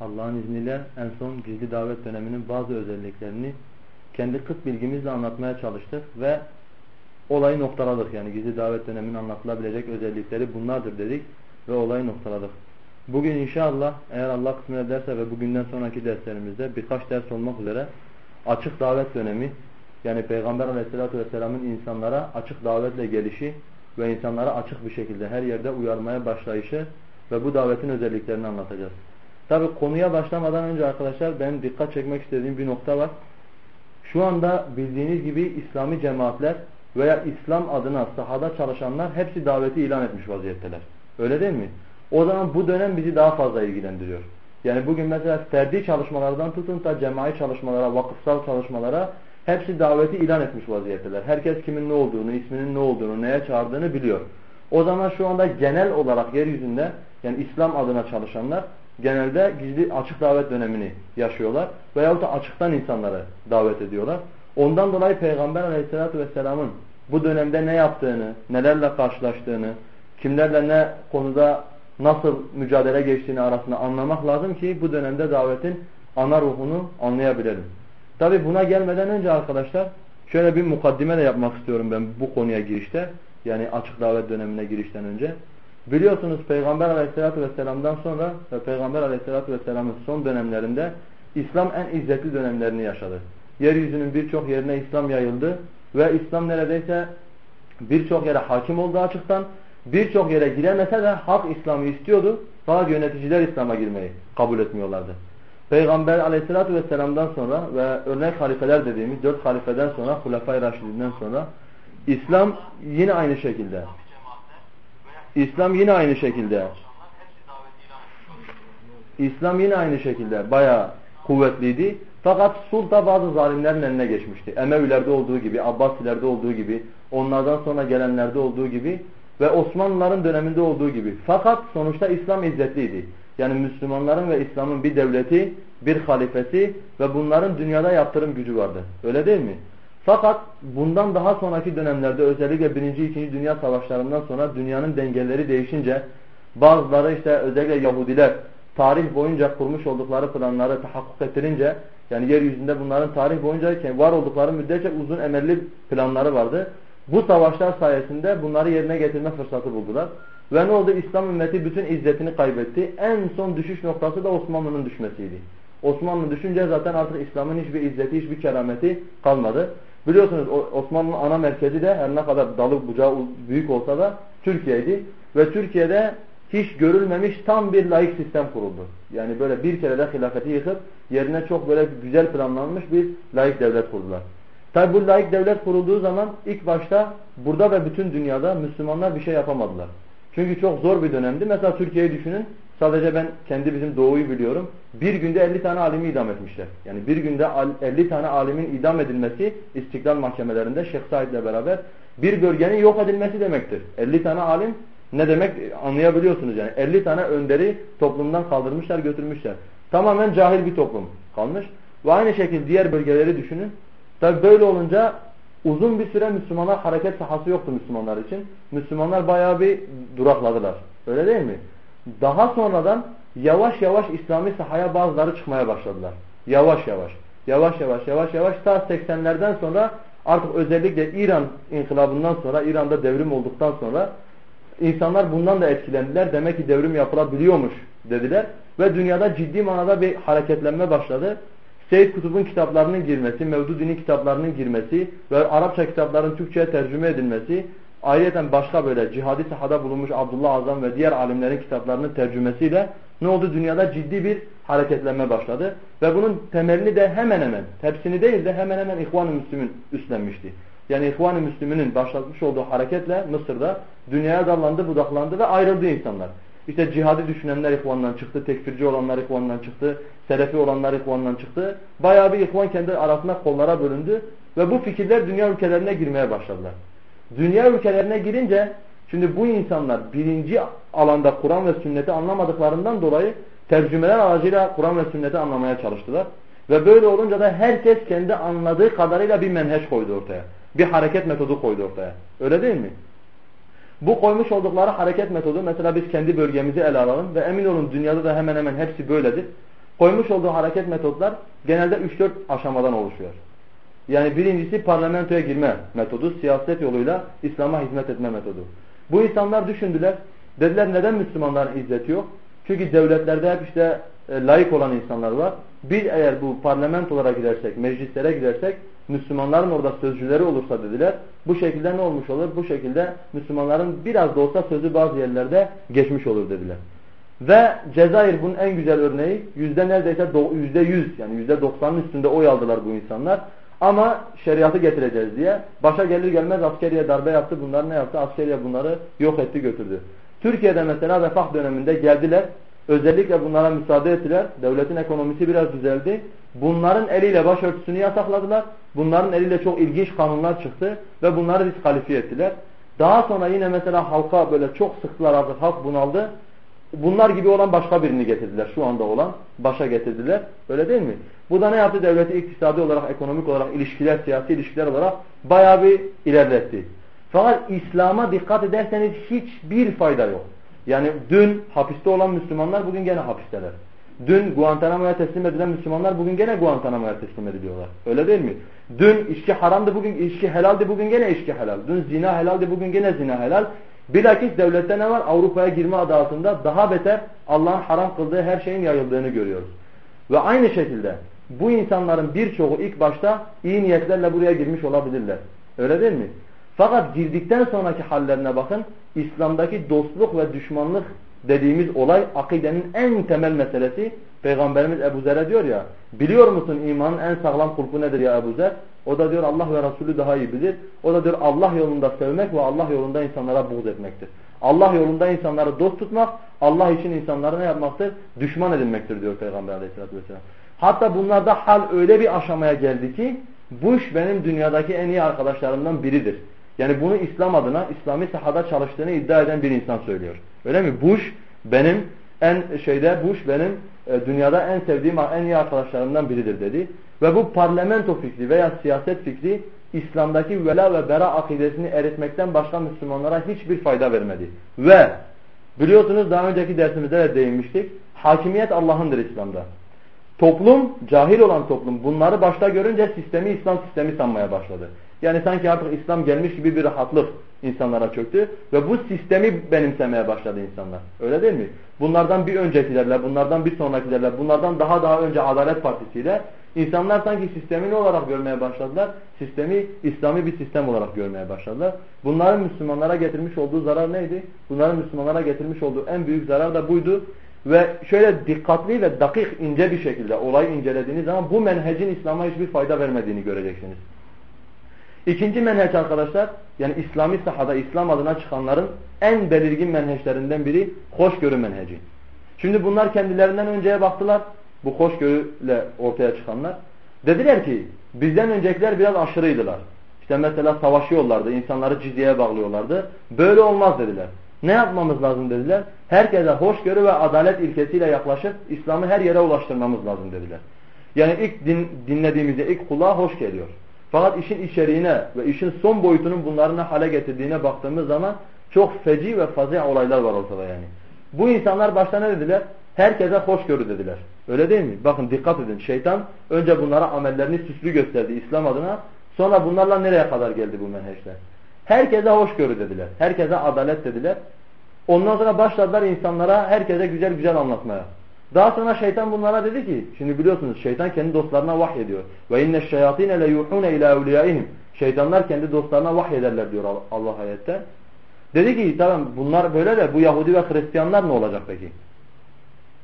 Allah'ın izniyle en son gizli davet döneminin bazı özelliklerini kendi kıt bilgimizle anlatmaya çalıştık ve olayı noktaladık. Yani gizli davet döneminin anlatılabilecek özellikleri bunlardır dedik ve olayı noktaladık. Bugün inşallah eğer Allah kısmet ederse ve bugünden sonraki derslerimizde birkaç ders olmak üzere açık davet dönemi yani Peygamber aleyhissalatü vesselamın insanlara açık davetle gelişi ve insanlara açık bir şekilde her yerde uyarmaya başlayışı ve bu davetin özelliklerini anlatacağız. Tabi konuya başlamadan önce arkadaşlar ben dikkat çekmek istediğim bir nokta var. Şu anda bildiğiniz gibi İslami cemaatler veya İslam adına sahada çalışanlar hepsi daveti ilan etmiş vaziyetteler. Öyle değil mi? O zaman bu dönem bizi daha fazla ilgilendiriyor. Yani bugün mesela ferdi çalışmalardan tutun da cemai çalışmalara, vakıfsal çalışmalara hepsi daveti ilan etmiş vaziyetteler. Herkes kimin ne olduğunu, isminin ne olduğunu, neye çağırdığını biliyor. O zaman şu anda genel olarak yeryüzünde yani İslam adına çalışanlar genelde gizli açık davet dönemini yaşıyorlar. Veyahut da açıktan insanları davet ediyorlar. Ondan dolayı Peygamber aleyhissalatü vesselamın bu dönemde ne yaptığını, nelerle karşılaştığını, kimlerle ne konuda nasıl mücadele geçtiğini arasında anlamak lazım ki bu dönemde davetin ana ruhunu anlayabilelim. Tabi buna gelmeden önce arkadaşlar şöyle bir mukaddime de yapmak istiyorum ben bu konuya girişte. Yani açık davet dönemine girişten önce. Biliyorsunuz Peygamber aleyhissalatü vesselam'dan sonra ve Peygamber aleyhissalatü vesselamın son dönemlerinde İslam en izzetli dönemlerini yaşadı. Yeryüzünün birçok yerine İslam yayıldı ve İslam neredeyse birçok yere hakim oldu açıktan. Birçok yere giremese de halk İslam'ı istiyordu. Fakat yöneticiler İslam'a girmeyi kabul etmiyorlardı. Peygamber aleyhissalatü vesselam'dan sonra ve örnek halifeler dediğimiz dört halifeden sonra Hulefai Raşidinden sonra İslam yine aynı şekilde İslam yine aynı şekilde İslam yine aynı şekilde bayağı kuvvetliydi. Fakat sulta bazı zalimlerin eline geçmişti. Emevilerde olduğu gibi, Abbasilerde olduğu gibi, onlardan sonra gelenlerde olduğu gibi ve Osmanlıların döneminde olduğu gibi. Fakat sonuçta İslam izzetliydi. Yani Müslümanların ve İslam'ın bir devleti, bir halifesi ve bunların dünyada yaptırım gücü vardı. Öyle değil mi? Fakat bundan daha sonraki dönemlerde özellikle 1. 2. Dünya Savaşlarından sonra dünyanın dengeleri değişince bazıları işte özellikle Yahudiler tarih boyunca kurmuş oldukları planları tahakkuk ettirince yani yeryüzünde bunların tarih boyunca var oldukları müddetçe uzun emelli planları vardı. Bu savaşlar sayesinde bunları yerine getirme fırsatı buldular. Ve ne oldu? İslam ümmeti bütün izzetini kaybetti. En son düşüş noktası da Osmanlı'nın düşmesiydi. Osmanlı düşünce zaten artık İslam'ın hiçbir izzeti, hiçbir kerameti kalmadı. Biliyorsunuz Osmanlı'nın ana merkezi de her ne kadar dalı bucağı büyük olsa da Türkiye'ydi. Ve Türkiye'de hiç görülmemiş tam bir laik sistem kuruldu. Yani böyle bir kere de hilafeti yıkıp yerine çok böyle güzel planlanmış bir laik devlet kurdular. Tabi bu laik devlet kurulduğu zaman ilk başta burada ve bütün dünyada Müslümanlar bir şey yapamadılar. Çünkü çok zor bir dönemdi. Mesela Türkiye'yi düşünün. Sadece ben kendi bizim doğuyu biliyorum. Bir günde 50 tane alimi idam etmişler. Yani bir günde 50 tane alimin idam edilmesi istiklal mahkemelerinde Şeyh Said'le beraber bir bölgenin yok edilmesi demektir. 50 tane alim ne demek anlayabiliyorsunuz yani. 50 tane önderi toplumdan kaldırmışlar götürmüşler. Tamamen cahil bir toplum kalmış. Ve aynı şekilde diğer bölgeleri düşünün. Tabi böyle olunca uzun bir süre Müslümanlar hareket sahası yoktu Müslümanlar için. Müslümanlar bayağı bir durakladılar. Öyle değil mi? Daha sonradan yavaş yavaş İslami sahaya bazıları çıkmaya başladılar. Yavaş yavaş. Yavaş yavaş yavaş yavaş ta 80'lerden sonra artık özellikle İran inkılabından sonra İran'da devrim olduktan sonra insanlar bundan da etkilendiler. Demek ki devrim yapılabiliyormuş dediler. Ve dünyada ciddi manada bir hareketlenme başladı. Seyyid Kutub'un kitaplarının girmesi, Mevdudi'nin kitaplarının girmesi ve Arapça kitapların Türkçe'ye tercüme edilmesi Ayrıca başka böyle cihadi sahada bulunmuş Abdullah Azam ve diğer alimlerin kitaplarının tercümesiyle ne oldu? Dünyada ciddi bir hareketlenme başladı. Ve bunun temelini de hemen hemen, hepsini değil de hemen hemen İhvan-ı Müslüm'ün üstlenmişti. Yani İhvan-ı Müslüm'ünün başlatmış olduğu hareketle Mısır'da dünyaya dallandı, budaklandı ve ayrıldı insanlar. İşte cihadi düşünenler ihvandan çıktı, tekfirci olanlar ihvandan çıktı, selefi olanlar ihvandan çıktı. Bayağı bir ihvan kendi arasında kollara bölündü ve bu fikirler dünya ülkelerine girmeye başladılar. Dünya ülkelerine girince şimdi bu insanlar birinci alanda Kur'an ve sünneti anlamadıklarından dolayı tercümeler aracıyla Kur'an ve sünneti anlamaya çalıştılar. Ve böyle olunca da herkes kendi anladığı kadarıyla bir menheş koydu ortaya. Bir hareket metodu koydu ortaya. Öyle değil mi? Bu koymuş oldukları hareket metodu mesela biz kendi bölgemizi ele alalım ve emin olun dünyada da hemen hemen hepsi böyledir. Koymuş olduğu hareket metodlar genelde 3-4 aşamadan oluşuyor. Yani birincisi parlamentoya girme metodu, siyaset yoluyla İslam'a hizmet etme metodu. Bu insanlar düşündüler, dediler neden Müslümanların izzeti yok? Çünkü devletlerde hep işte e, layık olan insanlar var. Biz eğer bu parlamentolara gidersek, meclislere gidersek Müslümanların orada sözcüleri olursa dediler. Bu şekilde ne olmuş olur? Bu şekilde Müslümanların biraz da olsa sözü bazı yerlerde geçmiş olur dediler. Ve Cezayir bunun en güzel örneği. Yüzde neredeyse yüzde yüz yani yüzde doksanın üstünde oy aldılar bu insanlar. Ama şeriatı getireceğiz diye. Başa gelir gelmez askeriye darbe yaptı. Bunlar ne yaptı? Askeriye bunları yok etti götürdü. Türkiye'de mesela refah döneminde geldiler. Özellikle bunlara müsaade ettiler. Devletin ekonomisi biraz düzeldi. Bunların eliyle başörtüsünü yasakladılar. Bunların eliyle çok ilginç kanunlar çıktı ve bunları diskalifiye ettiler. Daha sonra yine mesela halka böyle çok sıktılar artık halk bunaldı. Bunlar gibi olan başka birini getirdiler. Şu anda olan başa getirdiler. Öyle değil mi? Bu da ne yaptı? Devleti iktisadi olarak, ekonomik olarak, ilişkiler, siyasi ilişkiler olarak bayağı bir ilerletti. Fakat İslam'a dikkat ederseniz hiçbir fayda yok. Yani dün hapiste olan Müslümanlar bugün gene hapisteler. Dün Guantanamo'ya teslim edilen Müslümanlar bugün gene Guantanamo'ya teslim ediliyorlar. Öyle değil mi? Dün içki haramdı bugün içki helaldi bugün gene içki helal. Dün zina helaldi bugün gene zina helal. Bilakis devlette ne var? Avrupa'ya girme adı altında daha beter Allah'ın haram kıldığı her şeyin yayıldığını görüyoruz. Ve aynı şekilde bu insanların birçoğu ilk başta iyi niyetlerle buraya girmiş olabilirler. Öyle değil mi? Fakat girdikten sonraki hallerine bakın. İslam'daki dostluk ve düşmanlık dediğimiz olay akidenin en temel meselesi. Peygamberimiz Ebu Zer'e diyor ya biliyor musun imanın en sağlam kulpu nedir ya Ebu Zer? O da diyor Allah ve Resulü daha iyi bilir. O da diyor Allah yolunda sevmek ve Allah yolunda insanlara buğz etmektir. Allah yolunda insanları dost tutmak, Allah için insanları ne yapmaktır? Düşman edinmektir diyor Peygamber aleyhissalatü vesselam. Hatta bunlarda hal öyle bir aşamaya geldi ki Bush benim dünyadaki en iyi arkadaşlarımdan biridir. Yani bunu İslam adına, İslami sahada çalıştığını iddia eden bir insan söylüyor. Öyle mi? Bush benim en şeyde Bush benim e, dünyada en sevdiğim, en iyi arkadaşlarımdan biridir dedi. Ve bu parlamento fikri veya siyaset fikri İslam'daki vela ve bera akidesini eritmekten başka Müslümanlara hiçbir fayda vermedi. Ve biliyorsunuz daha önceki dersimizde de değinmiştik. Hakimiyet Allah'ındır İslam'da. Toplum, cahil olan toplum bunları başta görünce sistemi İslam sistemi sanmaya başladı. Yani sanki artık İslam gelmiş gibi bir rahatlık insanlara çöktü ve bu sistemi benimsemeye başladı insanlar. Öyle değil mi? Bunlardan bir öncekilerle, bunlardan bir sonrakilerle, bunlardan daha daha önce Adalet Partisi'yle insanlar sanki sistemi ne olarak görmeye başladılar? Sistemi İslami bir sistem olarak görmeye başladılar. Bunların Müslümanlara getirmiş olduğu zarar neydi? Bunların Müslümanlara getirmiş olduğu en büyük zarar da buydu. Ve şöyle dikkatli ve dakik ince bir şekilde olayı incelediğiniz zaman bu menhecin İslam'a hiçbir fayda vermediğini göreceksiniz. İkinci menheç arkadaşlar yani İslami sahada İslam adına çıkanların en belirgin menheçlerinden biri hoşgörü menheci. Şimdi bunlar kendilerinden önceye baktılar. Bu hoşgörüyle ortaya çıkanlar. Dediler ki bizden öncekiler biraz aşırıydılar. İşte mesela savaşıyorlardı, insanları cizyeye bağlıyorlardı. Böyle olmaz dediler. Ne yapmamız lazım dediler. Herkese hoşgörü ve adalet ilkesiyle yaklaşıp İslam'ı her yere ulaştırmamız lazım dediler. Yani ilk din, dinlediğimizde ilk kulağa hoş geliyor. Fakat işin içeriğine ve işin son boyutunun bunları ne hale getirdiğine baktığımız zaman çok feci ve fazla olaylar var ortada yani. Bu insanlar başta ne dediler? Herkese hoşgörü dediler. Öyle değil mi? Bakın dikkat edin. Şeytan önce bunlara amellerini süslü gösterdi İslam adına. Sonra bunlarla nereye kadar geldi bu menheşler? Herkese hoşgörü dediler. Herkese adalet dediler. Ondan sonra başladılar insanlara herkese güzel güzel anlatmaya. Daha sonra şeytan bunlara dedi ki, şimdi biliyorsunuz şeytan kendi dostlarına vahyediyor. Ve inne şeyatine le yuhune ila evliyaihim. Şeytanlar kendi dostlarına vahyederler diyor Allah ayette. Dedi ki tamam bunlar böyle de bu Yahudi ve Hristiyanlar ne olacak peki?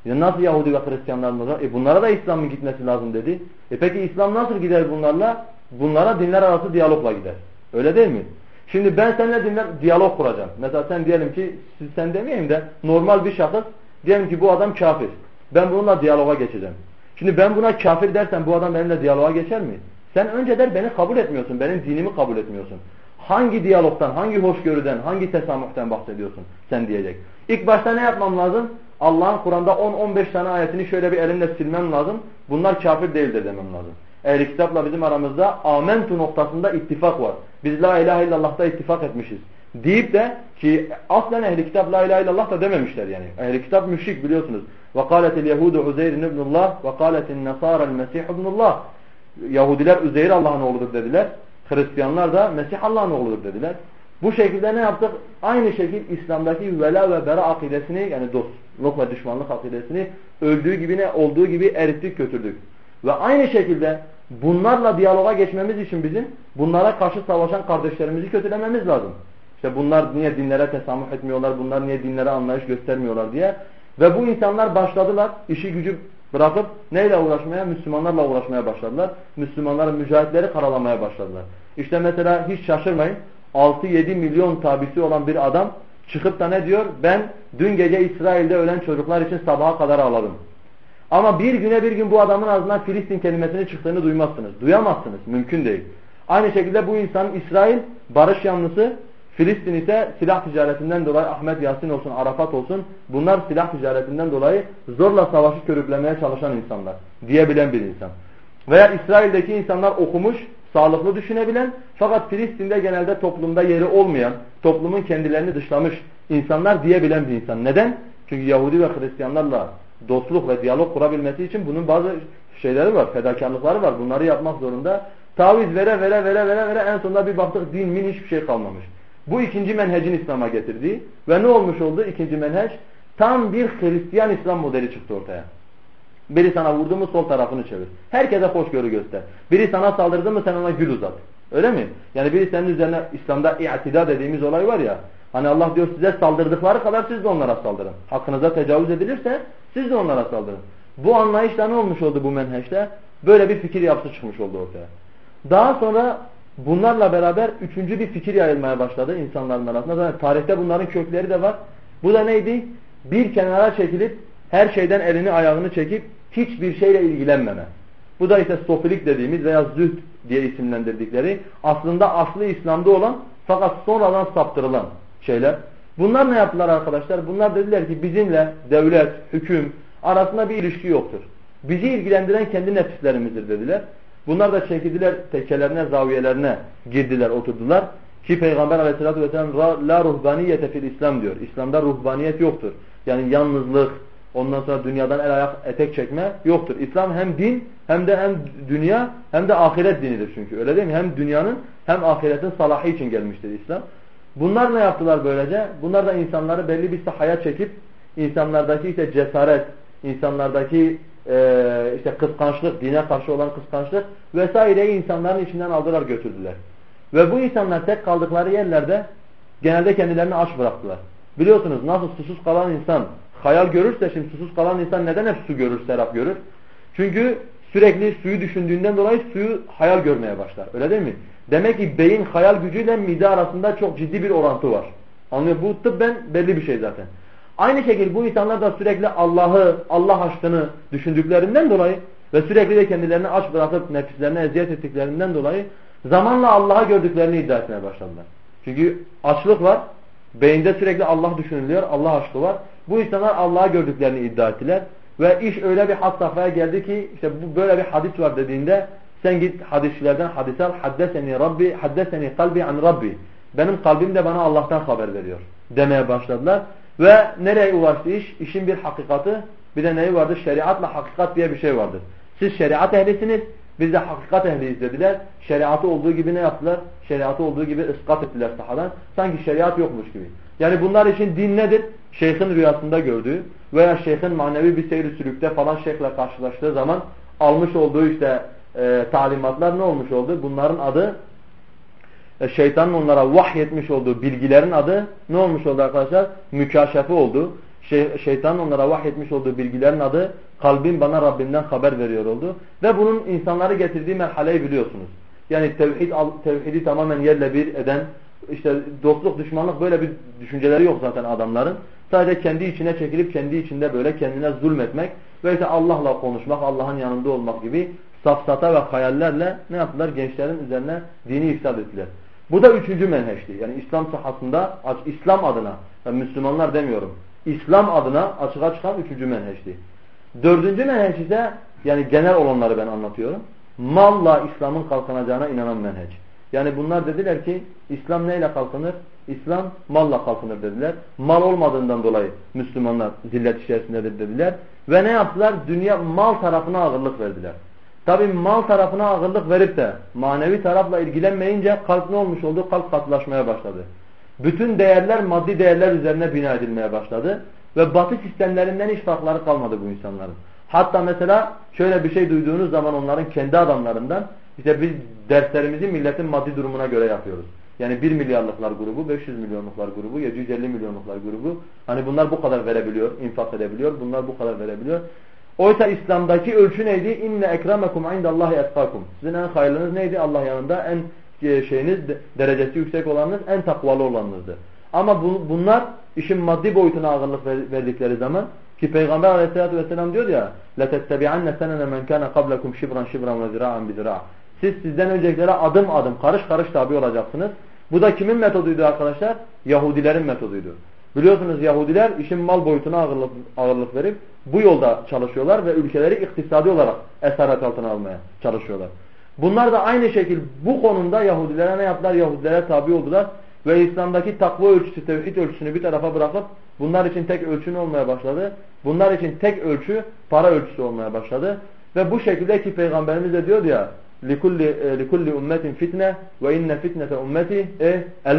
Ya nasıl Yahudi ve Hristiyanlar ne olacak? E bunlara da İslam'ın gitmesi lazım dedi. E peki İslam nasıl gider bunlarla? Bunlara dinler arası diyalogla gider. Öyle değil mi? Şimdi ben seninle dinler, diyalog kuracağım. Mesela sen diyelim ki, sen demeyeyim de normal bir şahıs, diyelim ki bu adam kafir. Ben bununla diyaloga geçeceğim. Şimdi ben buna kafir dersen bu adam benimle diyaloga geçer mi? Sen önce der beni kabul etmiyorsun, benim dinimi kabul etmiyorsun. Hangi diyalogtan, hangi hoşgörüden, hangi tesamühten bahsediyorsun sen diyecek. İlk başta ne yapmam lazım? Allah'ın Kur'an'da 10-15 tane ayetini şöyle bir elimle silmem lazım. Bunlar kafir değildir demem lazım. Ehl-i kitapla bizim aramızda amentu noktasında ittifak var. Biz la ilahe illallah'ta ittifak etmişiz. Deyip de ki aslen ehli kitap la ilahe illallah da dememişler yani. Ehli kitap müşrik biliyorsunuz وَقَالَتِ الْيَهُودُ عُزَيْرٍ ibn Allah وَقَالَتِ النَّصَارَ الْمَسِيحُ ibn Allah Yahudiler Üzeyr Allah'ın oğludur dediler. Hristiyanlar da Mesih Allah'ın oğludur dediler. Bu şekilde ne yaptık? Aynı şekilde İslam'daki vela ve bera akidesini yani dostluk ve düşmanlık akidesini öldüğü gibi ne olduğu gibi erittik götürdük. Ve aynı şekilde bunlarla diyaloga geçmemiz için bizim bunlara karşı savaşan kardeşlerimizi kötülememiz lazım. İşte bunlar niye dinlere tesamüh etmiyorlar, bunlar niye dinlere anlayış göstermiyorlar diye. ve bu insanlar başladılar işi gücü bırakıp neyle uğraşmaya? Müslümanlarla uğraşmaya başladılar. Müslümanların mücahitleri karalamaya başladılar. İşte mesela hiç şaşırmayın 6-7 milyon tabisi olan bir adam çıkıp da ne diyor? Ben dün gece İsrail'de ölen çocuklar için sabaha kadar ağladım. Ama bir güne bir gün bu adamın ağzından Filistin kelimesini çıktığını duymazsınız. Duyamazsınız. Mümkün değil. Aynı şekilde bu insan İsrail barış yanlısı, Filistin ise silah ticaretinden dolayı Ahmet Yasin olsun, Arafat olsun bunlar silah ticaretinden dolayı zorla savaşı körüklemeye çalışan insanlar diyebilen bir insan. Veya İsrail'deki insanlar okumuş, sağlıklı düşünebilen fakat Filistin'de genelde toplumda yeri olmayan, toplumun kendilerini dışlamış insanlar diyebilen bir insan. Neden? Çünkü Yahudi ve Hristiyanlarla dostluk ve diyalog kurabilmesi için bunun bazı şeyleri var, fedakarlıkları var. Bunları yapmak zorunda. Taviz vere vere vere vere vere en sonunda bir baktık din min hiçbir şey kalmamış. Bu ikinci menhecin İslam'a getirdiği ve ne olmuş oldu ikinci menhec? Tam bir Hristiyan İslam modeli çıktı ortaya. Biri sana vurdu mu sol tarafını çevir. Herkese hoşgörü göster. Biri sana saldırdı mı sen ona gül uzat. Öyle mi? Yani biri senin üzerine İslam'da i'tida dediğimiz olay var ya. Hani Allah diyor size saldırdıkları kadar siz de onlara saldırın. Hakkınıza tecavüz edilirse siz de onlara saldırın. Bu anlayışla ne olmuş oldu bu menheşte? Böyle bir fikir yapısı çıkmış oldu ortaya. Daha sonra bunlarla beraber üçüncü bir fikir yayılmaya başladı insanların arasında. Zaten tarihte bunların kökleri de var. Bu da neydi? Bir kenara çekilip her şeyden elini ayağını çekip hiçbir şeyle ilgilenmeme. Bu da işte sofilik dediğimiz veya zühd diye isimlendirdikleri aslında aslı İslam'da olan fakat sonradan saptırılan şeyler. Bunlar ne yaptılar arkadaşlar? Bunlar dediler ki bizimle devlet, hüküm arasında bir ilişki yoktur. Bizi ilgilendiren kendi nefislerimizdir dediler. Bunlar da çekildiler tekkelerine, zaviyelerine girdiler, oturdular. Ki Peygamber aleyhissalatü vesselam la ruhbaniyete fil İslam diyor. İslam'da ruhbaniyet yoktur. Yani yalnızlık, ondan sonra dünyadan el ayak etek çekme yoktur. İslam hem din hem de hem dünya hem de ahiret dinidir çünkü. Öyle değil mi? Hem dünyanın hem ahiretin salahı için gelmiştir İslam. Bunlar ne yaptılar böylece? Bunlar da insanları belli bir sahaya çekip insanlardaki işte cesaret, insanlardaki e, işte kıskançlık, dine karşı olan kıskançlık vesaireyi insanların içinden aldılar götürdüler. Ve bu insanlar tek kaldıkları yerlerde genelde kendilerini aç bıraktılar. Biliyorsunuz nasıl susuz kalan insan hayal görürse şimdi susuz kalan insan neden hep su görür, serap görür? Çünkü sürekli suyu düşündüğünden dolayı suyu hayal görmeye başlar. Öyle değil mi? Demek ki beyin hayal gücüyle mide arasında çok ciddi bir orantı var. Anlıyor Bu tıbben belli bir şey zaten. Aynı şekilde bu insanlar da sürekli Allah'ı, Allah aşkını düşündüklerinden dolayı ve sürekli de kendilerini aç bırakıp nefislerine eziyet ettiklerinden dolayı zamanla Allah'ı gördüklerini iddia etmeye başladılar. Çünkü açlık var. Beyinde sürekli Allah düşünülüyor. Allah aşkı var. Bu insanlar Allah'ı gördüklerini iddia ettiler. Ve iş öyle bir had safhaya geldi ki işte bu böyle bir hadis var dediğinde sen git hadisçilerden hadis al. Haddeseni Rabbi, haddeseni kalbi an Rabbi. Benim kalbim de bana Allah'tan haber veriyor demeye başladılar. Ve nereye ulaştı iş? İşin bir hakikati bir de neyi vardır? Şeriatla hakikat diye bir şey vardır. Siz şeriat ehlisiniz. Biz de hakikat ehliyiz dediler. Şeriatı olduğu gibi ne yaptılar? Şeriatı olduğu gibi ıskat ettiler sahadan. Sanki şeriat yokmuş gibi. Yani bunlar için din nedir? Şeyhin rüyasında gördüğü veya şeyhin manevi bir seyri sülükte falan şeyhle karşılaştığı zaman almış olduğu işte e, talimatlar ne olmuş oldu? Bunların adı şeytanın onlara vahyetmiş olduğu bilgilerin adı ne olmuş oldu arkadaşlar? Mükaşefe oldu. Şey, şeytanın onlara vahyetmiş olduğu bilgilerin adı kalbim bana Rabbimden haber veriyor oldu. Ve bunun insanları getirdiği merhaleyi biliyorsunuz. Yani tevhid, tevhidi tamamen yerle bir eden, işte dostluk, düşmanlık böyle bir düşünceleri yok zaten adamların. Sadece kendi içine çekilip kendi içinde böyle kendine zulmetmek ve işte Allah'la konuşmak, Allah'ın yanında olmak gibi safsata ve hayallerle ne yaptılar? Gençlerin üzerine dini ifsad ettiler. Bu da üçüncü menheçti. Yani İslam sahasında İslam adına, yani Müslümanlar demiyorum. İslam adına açığa çıkan üçüncü menheçti. Dördüncü menheç ise yani genel olanları ben anlatıyorum. Malla İslam'ın kalkınacağına inanan menheç. Yani bunlar dediler ki İslam neyle kalkınır? İslam malla kalkınır dediler. Mal olmadığından dolayı Müslümanlar zillet içerisindedir dediler. Ve ne yaptılar? Dünya mal tarafına ağırlık verdiler. Tabi mal tarafına ağırlık verip de manevi tarafla ilgilenmeyince kalp ne olmuş oldu? Kalp katılaşmaya başladı. Bütün değerler maddi değerler üzerine bina edilmeye başladı. Ve batı sistemlerinden hiç farkları kalmadı bu insanların. Hatta mesela şöyle bir şey duyduğunuz zaman onların kendi adamlarından işte biz derslerimizi milletin maddi durumuna göre yapıyoruz. Yani 1 milyarlıklar grubu, 500 milyonluklar grubu, 750 milyonluklar grubu. Hani bunlar bu kadar verebiliyor, infak edebiliyor. Bunlar bu kadar verebiliyor. Oysa İslam'daki ölçü neydi? İnne ekremekum indallahi etkakum. Sizin en hayırlınız neydi? Allah yanında en e, şeyiniz derecesi yüksek olanınız en takvalı olanınızdı. Ama bu, bunlar işin maddi boyutuna ağırlık verdikleri zaman ki Peygamber aleyhissalatü vesselam diyor ya لَتَتَّبِعَنَّ سَنَنَ مَنْ كَانَ قَبْلَكُمْ شِبْرًا شِبْرًا وَزِرَاءً بِزِرَاءً Siz sizden öncekilere adım adım karış karış tabi olacaksınız. Bu da kimin metoduydu arkadaşlar? Yahudilerin metoduydu. Biliyorsunuz Yahudiler işin mal boyutuna ağırlık, ağırlık verip bu yolda çalışıyorlar ve ülkeleri iktisadi olarak esaret altına almaya çalışıyorlar. Bunlar da aynı şekil bu konumda Yahudilere ne yaptılar? Yahudilere tabi oldular ve İslam'daki takva ölçüsü, tevhid ölçüsünü bir tarafa bırakıp bunlar için tek ölçü olmaya başladı? Bunlar için tek ölçü para ölçüsü olmaya başladı. Ve bu şekilde ki Peygamberimiz de diyordu ya لِكُلِّ اُمَّةٍ fitne ve inne fitnete ummeti e el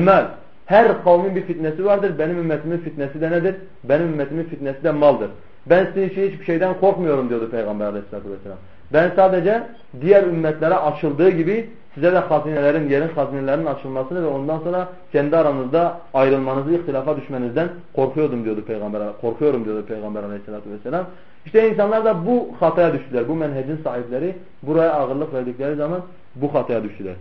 her kavmin bir fitnesi vardır. Benim ümmetimin fitnesi de nedir? Benim ümmetimin fitnesi de maldır. Ben sizin için hiçbir şeyden korkmuyorum diyordu Peygamber aleyhissalatü vesselam. Ben sadece diğer ümmetlere açıldığı gibi size de hazinelerin, yerin hazinelerinin açılmasını ve ondan sonra kendi aranızda ayrılmanızı, ihtilafa düşmenizden korkuyordum diyordu Peygamber, korkuyorum diyordu Peygamber aleyhissalatü vesselam. İşte insanlar da bu hataya düştüler. Bu menhecin sahipleri buraya ağırlık verdikleri zaman bu hataya düştüler.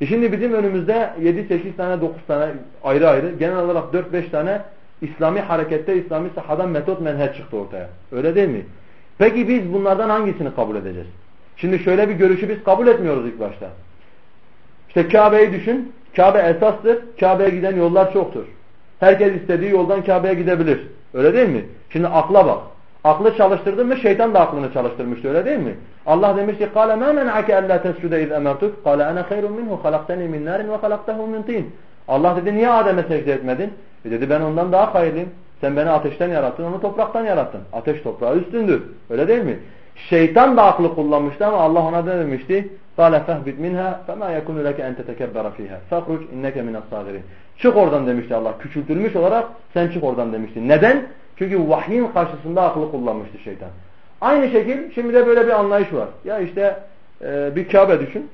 E şimdi bizim önümüzde 7-8 tane 9 tane ayrı ayrı genel olarak 4-5 tane İslami harekette İslami sahadan metot menheç çıktı ortaya. Öyle değil mi? Peki biz bunlardan hangisini kabul edeceğiz? Şimdi şöyle bir görüşü biz kabul etmiyoruz ilk başta. İşte Kabe'yi düşün. Kabe esastır. Kabe'ye giden yollar çoktur. Herkes istediği yoldan Kabe'ye gidebilir. Öyle değil mi? Şimdi akla bak. Aklı çalıştırdın mı şeytan da aklını çalıştırmıştı öyle değil mi? Allah demiş ki قَالَ مَا مَنْعَكَ أَلَّا تَسْجُدَ اِذْ اَمَرْتُكَ قَالَ اَنَا خَيْرٌ مِنْهُ خَلَقْتَنِي مِنْ نَارٍ وَخَلَقْتَهُ مِنْ طِينٍ Allah dedi niye Adem'e secde etmedin? E dedi ben ondan daha hayırlıyım. Sen beni ateşten yarattın, onu topraktan yarattın. Ateş toprağa üstündür. Öyle değil mi? Şeytan da aklı kullanmıştı ama Allah ona ne demişti? قَالَ فَهْبِتْ مِنْهَا فَمَا يَكُنُ لَكَ اَنْ تَتَكَبَّرَ ف۪يهَا فَخْرُجْ اِنَّكَ مِنَ الصَّاغِرِينَ Çık oradan demişti Allah. Küçültülmüş olarak sen çık oradan demişti. Neden? Çünkü vahyin karşısında aklı kullanmıştı şeytan. Aynı şekil şimdi de böyle bir anlayış var. Ya işte e, bir Kabe düşün.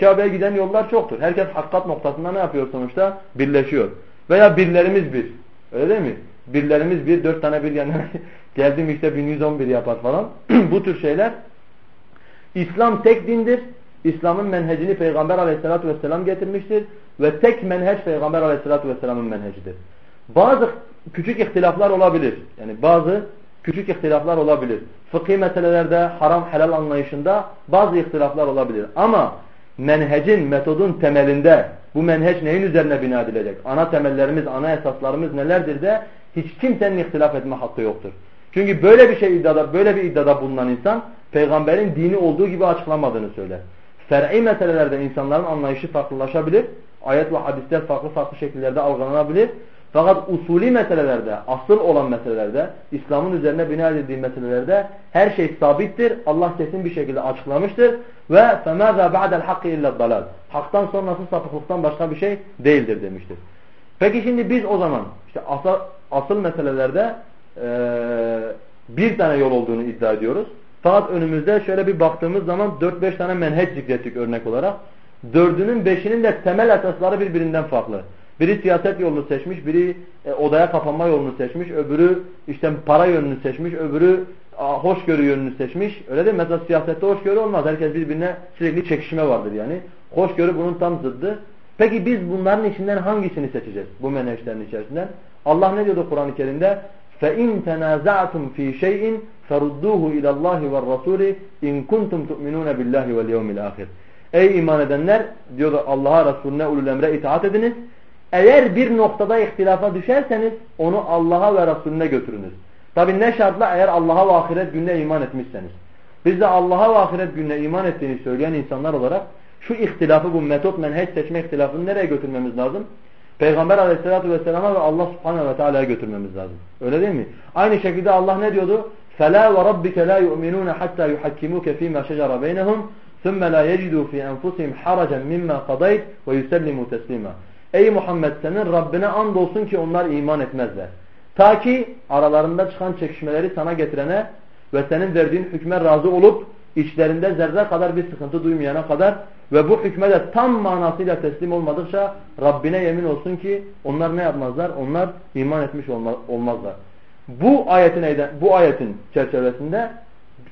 Kabe'ye giden yollar çoktur. Herkes hakikat noktasında ne yapıyor sonuçta? Birleşiyor. Veya birlerimiz bir. Öyle değil mi? Birlerimiz bir, dört tane bir yanına geldim işte 1111 yapar falan. Bu tür şeyler. İslam tek dindir. İslam'ın menhecini Peygamber aleyhissalatü vesselam getirmiştir. Ve tek menheç Peygamber aleyhissalatü vesselamın menhecidir. Bazı küçük ihtilaflar olabilir. Yani bazı küçük ihtilaflar olabilir. Fıkhi meselelerde haram helal anlayışında bazı ihtilaflar olabilir. Ama menhecin, metodun temelinde bu menheç neyin üzerine bina edilecek? Ana temellerimiz, ana esaslarımız nelerdir de hiç kimsenin ihtilaf etme hakkı yoktur. Çünkü böyle bir şey iddiada, böyle bir iddiada bulunan insan peygamberin dini olduğu gibi açıklamadığını söyler. Fer'i meselelerde insanların anlayışı farklılaşabilir. Ayet ve hadisler farklı farklı şekillerde algılanabilir. Fakat usulü meselelerde, asıl olan meselelerde, İslam'ın üzerine bina edildiği meselelerde her şey sabittir. Allah kesin bir şekilde açıklamıştır. Ve فَمَاذَا بَعْدَ الْحَقِّ اِلَّا الضَّلَالِ Haktan sonrası sapıklıktan başka bir şey değildir demiştir. Peki şimdi biz o zaman işte asıl, asıl meselelerde e, bir tane yol olduğunu iddia ediyoruz. Fakat önümüzde şöyle bir baktığımız zaman 4-5 tane menheç zikrettik örnek olarak. Dördünün beşinin de temel esasları birbirinden farklı. Biri siyaset yolunu seçmiş, biri e, odaya kapanma yolunu seçmiş, öbürü işte para yönünü seçmiş, öbürü a, hoşgörü yönünü seçmiş. Öyle değil mi? Mesela siyasette hoşgörü olmaz. Herkes birbirine sürekli çekişme vardır yani. Hoşgörü bunun tam zıddı. Peki biz bunların içinden hangisini seçeceğiz? Bu menheçlerin içerisinden. Allah ne diyordu Kur'an-ı Kerim'de? فَاِنْ تَنَازَعْتُمْ ف۪ي شَيْءٍ فَرُدُّوهُ اِلَى اللّٰهِ وَالرَّسُولِ اِنْ كُنْتُمْ تُؤْمِنُونَ بِاللّٰهِ وَالْيَوْمِ الْآخِرِ Ey iman edenler diyor Allah'a Resulüne ulul emre itaat ediniz. Eğer bir noktada ihtilafa düşerseniz onu Allah'a ve Resulüne götürünüz. Tabi ne şartla eğer Allah'a ve ahiret gününe iman etmişseniz. Biz de Allah'a ve ahiret gününe iman ettiğini söyleyen insanlar olarak şu ihtilafı bu metot menheç seçme ihtilafını nereye götürmemiz lazım? Peygamber aleyhissalatü vesselama ve Allah subhanehu ve teala'ya götürmemiz lazım. Öyle değil mi? Aynı şekilde Allah ne diyordu? فَلَا وَرَبِّكَ لَا يُؤْمِنُونَ حَتَّى يُحَكِّمُوكَ ف۪ي مَا شَجَرَ بَيْنَهُمْ ثُمَّ لَا يَجِدُوا ف۪ي أَنفُسِهِمْ حَرَجًا مِمَّا قَضَيْتْ وَيُسَلِّمُوا تَسْلِيمًا Ey Muhammed senin Rabbine andolsun ki onlar iman etmezler. Ta ki aralarında çıkan çekişmeleri sana getirene ve senin verdiğin hükme razı olup içlerinde zerre kadar bir sıkıntı duymayana kadar ve bu hükme de tam manasıyla teslim olmadıkça Rabbine yemin olsun ki onlar ne yapmazlar? Onlar iman etmiş olmazlar. Bu ayetin bu ayetin çerçevesinde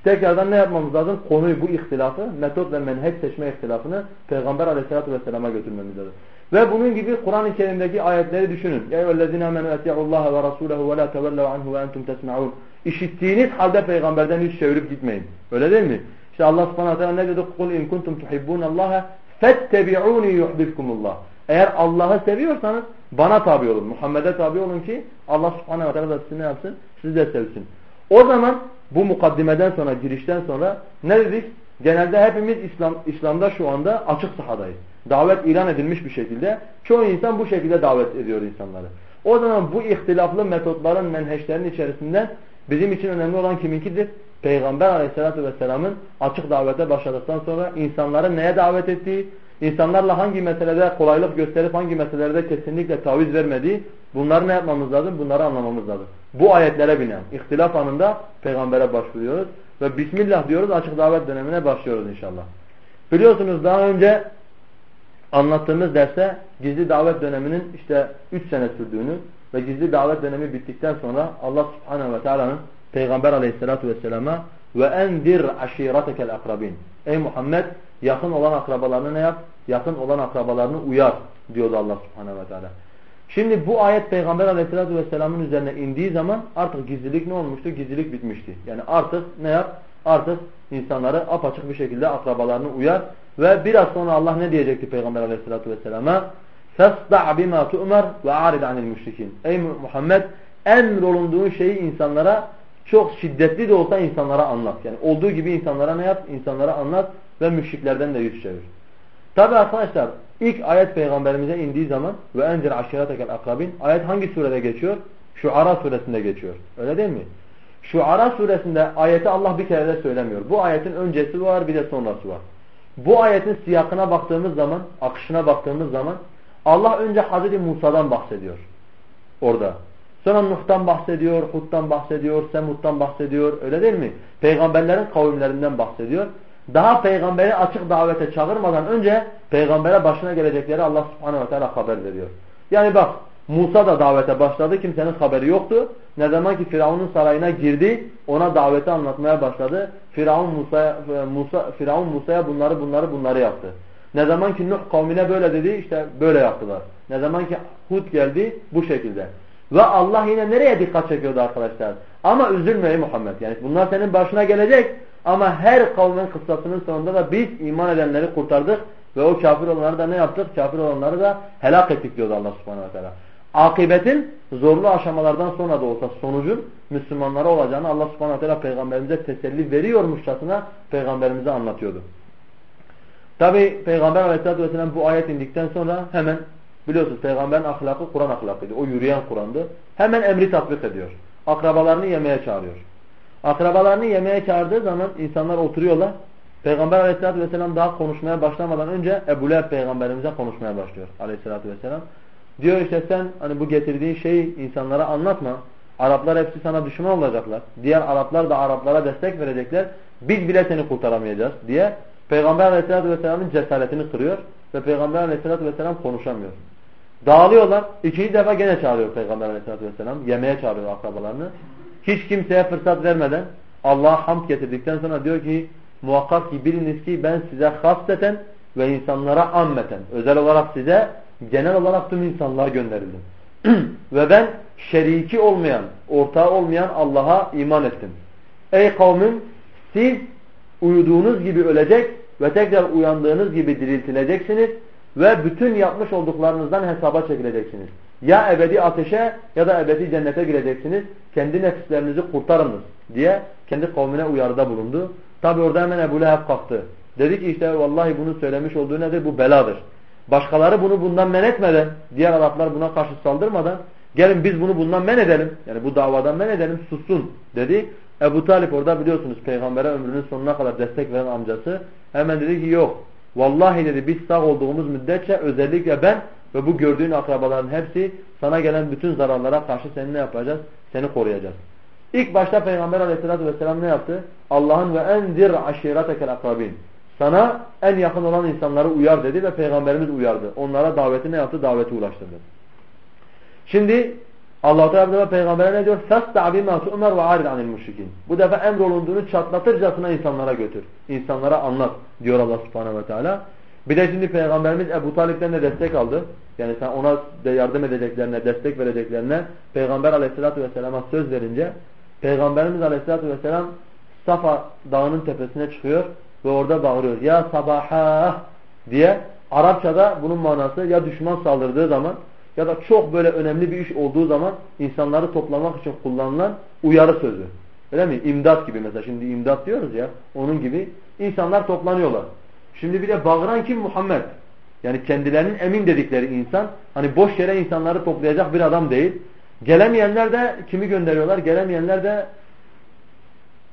tekrardan ne yapmamız lazım? Konuyu bu ihtilafı, metot ve menheç seçme ihtilafını Peygamber Aleyhisselatü vesselama götürmemiz lazım. Ve bunun gibi Kur'an-ı Kerim'deki ayetleri düşünün. Ya eyyühellezine amenu eti'ullaha ve rasulehu ve la tevellev anhu ve entum tesma'un. İşittiğiniz halde peygamberden hiç çevirip gitmeyin. Öyle değil mi? İşte Allah subhanahu teala ne dedi? Kul in kuntum tuhibbunallaha fettebi'uni yuhbibkumullah. Eğer Allah'ı seviyorsanız bana tabi olun. Muhammed'e tabi olun ki Allah subhanahu teala da sizi ne yapsın? Sizi de sevsin. O zaman bu mukaddimeden sonra, girişten sonra ne dedik? Genelde hepimiz İslam, İslam'da şu anda açık sahadayız. Davet ilan edilmiş bir şekilde. Çoğu insan bu şekilde davet ediyor insanları. O zaman bu ihtilaflı metotların, menheşlerin içerisinden bizim için önemli olan kiminkidir? Peygamber aleyhissalatü vesselamın açık davete başladıktan sonra insanları neye davet ettiği, insanlarla hangi meselede kolaylık gösterip hangi meselelerde kesinlikle taviz vermediği bunları ne yapmamız lazım? Bunları anlamamız lazım. Bu ayetlere binen ihtilaf anında peygambere başvuruyoruz ve Bismillah diyoruz açık davet dönemine başlıyoruz inşallah. Biliyorsunuz daha önce anlattığımız derste gizli davet döneminin işte 3 sene sürdüğünü ve gizli davet dönemi bittikten sonra Allah subhanehu ve teala'nın Peygamber aleyhissalatu vesselama ve endir aşiretekel akrabin. Ey Muhammed yakın olan akrabalarını ne yap? Yakın olan akrabalarını uyar diyordu Allah subhanehu ve teala. Şimdi bu ayet Peygamber aleyhissalatu vesselamın üzerine indiği zaman artık gizlilik ne olmuştu? Gizlilik bitmişti. Yani artık ne yap? Artık insanları apaçık bir şekilde akrabalarını uyar ve biraz sonra Allah ne diyecekti Peygamber aleyhissalatu vesselama? فَاسْدَعْ بِمَا تُؤْمَرْ وَعَارِدْ عَنِ الْمُشْرِكِينَ Ey Muhammed emrolunduğun şeyi insanlara çok şiddetli de olsa insanlara anlat. Yani olduğu gibi insanlara ne yap? İnsanlara anlat ve müşriklerden de yüz çevir. Tabi arkadaşlar ilk ayet peygamberimize indiği zaman ve enzir aşiretekel akrabin ayet hangi surede geçiyor? Şu Ara suresinde geçiyor. Öyle değil mi? Şu Ara suresinde ayeti Allah bir kere de söylemiyor. Bu ayetin öncesi var bir de sonrası var. Bu ayetin siyakına baktığımız zaman, akışına baktığımız zaman Allah önce Hazreti Musa'dan bahsediyor. Orada. Sonra Nuh'tan bahsediyor, Hud'dan bahsediyor, Semud'dan bahsediyor. Öyle değil mi? Peygamberlerin kavimlerinden bahsediyor. Daha peygamberi açık davete çağırmadan önce peygambere başına gelecekleri Allah subhanehu ve teala haber veriyor. Yani bak Musa da davete başladı. Kimsenin haberi yoktu. Ne zaman ki Firavun'un sarayına girdi, ona daveti anlatmaya başladı. Firavun Musa'ya Musa, Firavun Musa'ya bunları bunları bunları yaptı. Ne zaman ki Nuh kavmine böyle dedi, işte böyle yaptılar. Ne zaman ki Hud geldi, bu şekilde. Ve Allah yine nereye dikkat çekiyordu arkadaşlar? Ama üzülme Muhammed. Yani bunlar senin başına gelecek. Ama her kavmin kıssasının sonunda da biz iman edenleri kurtardık. Ve o kafir olanları da ne yaptık? Kafir olanları da helak ettik diyordu Allah subhanahu wa ta'ala. Akibetin zorlu aşamalardan sonra da olsa sonucun Müslümanlara olacağını Allah subhanahu teala peygamberimize teselli veriyormuşçasına peygamberimize anlatıyordu. Tabi peygamber aleyhissalatü vesselam bu ayet indikten sonra hemen biliyorsunuz peygamberin ahlakı Kur'an ahlakıydı. O yürüyen Kur'an'dı. Hemen emri tatbik ediyor. Akrabalarını yemeğe çağırıyor. Akrabalarını yemeğe çağırdığı zaman insanlar oturuyorlar. Peygamber aleyhissalatü vesselam daha konuşmaya başlamadan önce Ebu Leheb peygamberimize konuşmaya başlıyor aleyhissalatü vesselam. Diyor işte sen hani bu getirdiğin şeyi insanlara anlatma. Araplar hepsi sana düşman olacaklar. Diğer Araplar da Araplara destek verecekler. Biz bile seni kurtaramayacağız diye Peygamber aleyhissalatü vesselamın cesaretini kırıyor. Ve Peygamber aleyhissalatü vesselam konuşamıyor. Dağılıyorlar. İkinci defa gene çağırıyor Peygamber aleyhissalatü vesselam. Yemeğe çağırıyor akrabalarını. Hiç kimseye fırsat vermeden Allah'a hamd getirdikten sonra diyor ki muhakkak ki biliniz ki ben size hasreten ve insanlara ammeten özel olarak size genel olarak tüm insanlığa gönderildim. ve ben şeriki olmayan, ortağı olmayan Allah'a iman ettim. Ey kavmim siz uyuduğunuz gibi ölecek ve tekrar uyandığınız gibi diriltileceksiniz ve bütün yapmış olduklarınızdan hesaba çekileceksiniz. Ya ebedi ateşe ya da ebedi cennete gireceksiniz. Kendi nefislerinizi kurtarınız diye kendi kavmine uyarıda bulundu. Tabi orada hemen Ebu Leheb kalktı. Dedi ki işte vallahi bunu söylemiş olduğu nedir? Bu beladır. Başkaları bunu bundan men etmeden, diğer Araplar buna karşı saldırmadan gelin biz bunu bundan men edelim. Yani bu davadan men edelim sussun dedi. Ebu Talip orada biliyorsunuz peygambere ömrünün sonuna kadar destek veren amcası hemen dedi ki yok. Vallahi dedi biz sağ olduğumuz müddetçe özellikle ben ve bu gördüğün akrabaların hepsi sana gelen bütün zararlara karşı seni ne yapacağız? Seni koruyacağız. İlk başta Peygamber aleyhissalatü vesselam ne yaptı? Allah'ın ve enzir aşiretekel akrabin. Sana en yakın olan insanları uyar dedi ve Peygamberimiz uyardı. Onlara daveti ne yaptı? Daveti ulaştırdı. Şimdi Allah Teala Peygamber'e ne diyor? Fasta'bi ma tu'mer ve arid anil. Bu defa emrolunduğunu çatlatırcasına insanlara götür. İnsanlara anlat diyor Allah Subhanahu ve Teala. Bir de şimdi Peygamberimiz Ebu Talip'ten de destek aldı. Yani sen ona de yardım edeceklerine, destek vereceklerine Peygamber Aleyhisselatü vesselama söz verince Peygamberimiz Aleyhisselatü vesselam Safa dağının tepesine çıkıyor ve orada bağırıyor. Ya sabaha diye Arapçada bunun manası ya düşman saldırdığı zaman ya da çok böyle önemli bir iş olduğu zaman insanları toplamak için kullanılan uyarı sözü. Öyle mi? İmdat gibi mesela. Şimdi imdat diyoruz ya. Onun gibi insanlar toplanıyorlar. Şimdi bir de bağıran kim? Muhammed. Yani kendilerinin emin dedikleri insan. Hani boş yere insanları toplayacak bir adam değil. Gelemeyenler de kimi gönderiyorlar? Gelemeyenler de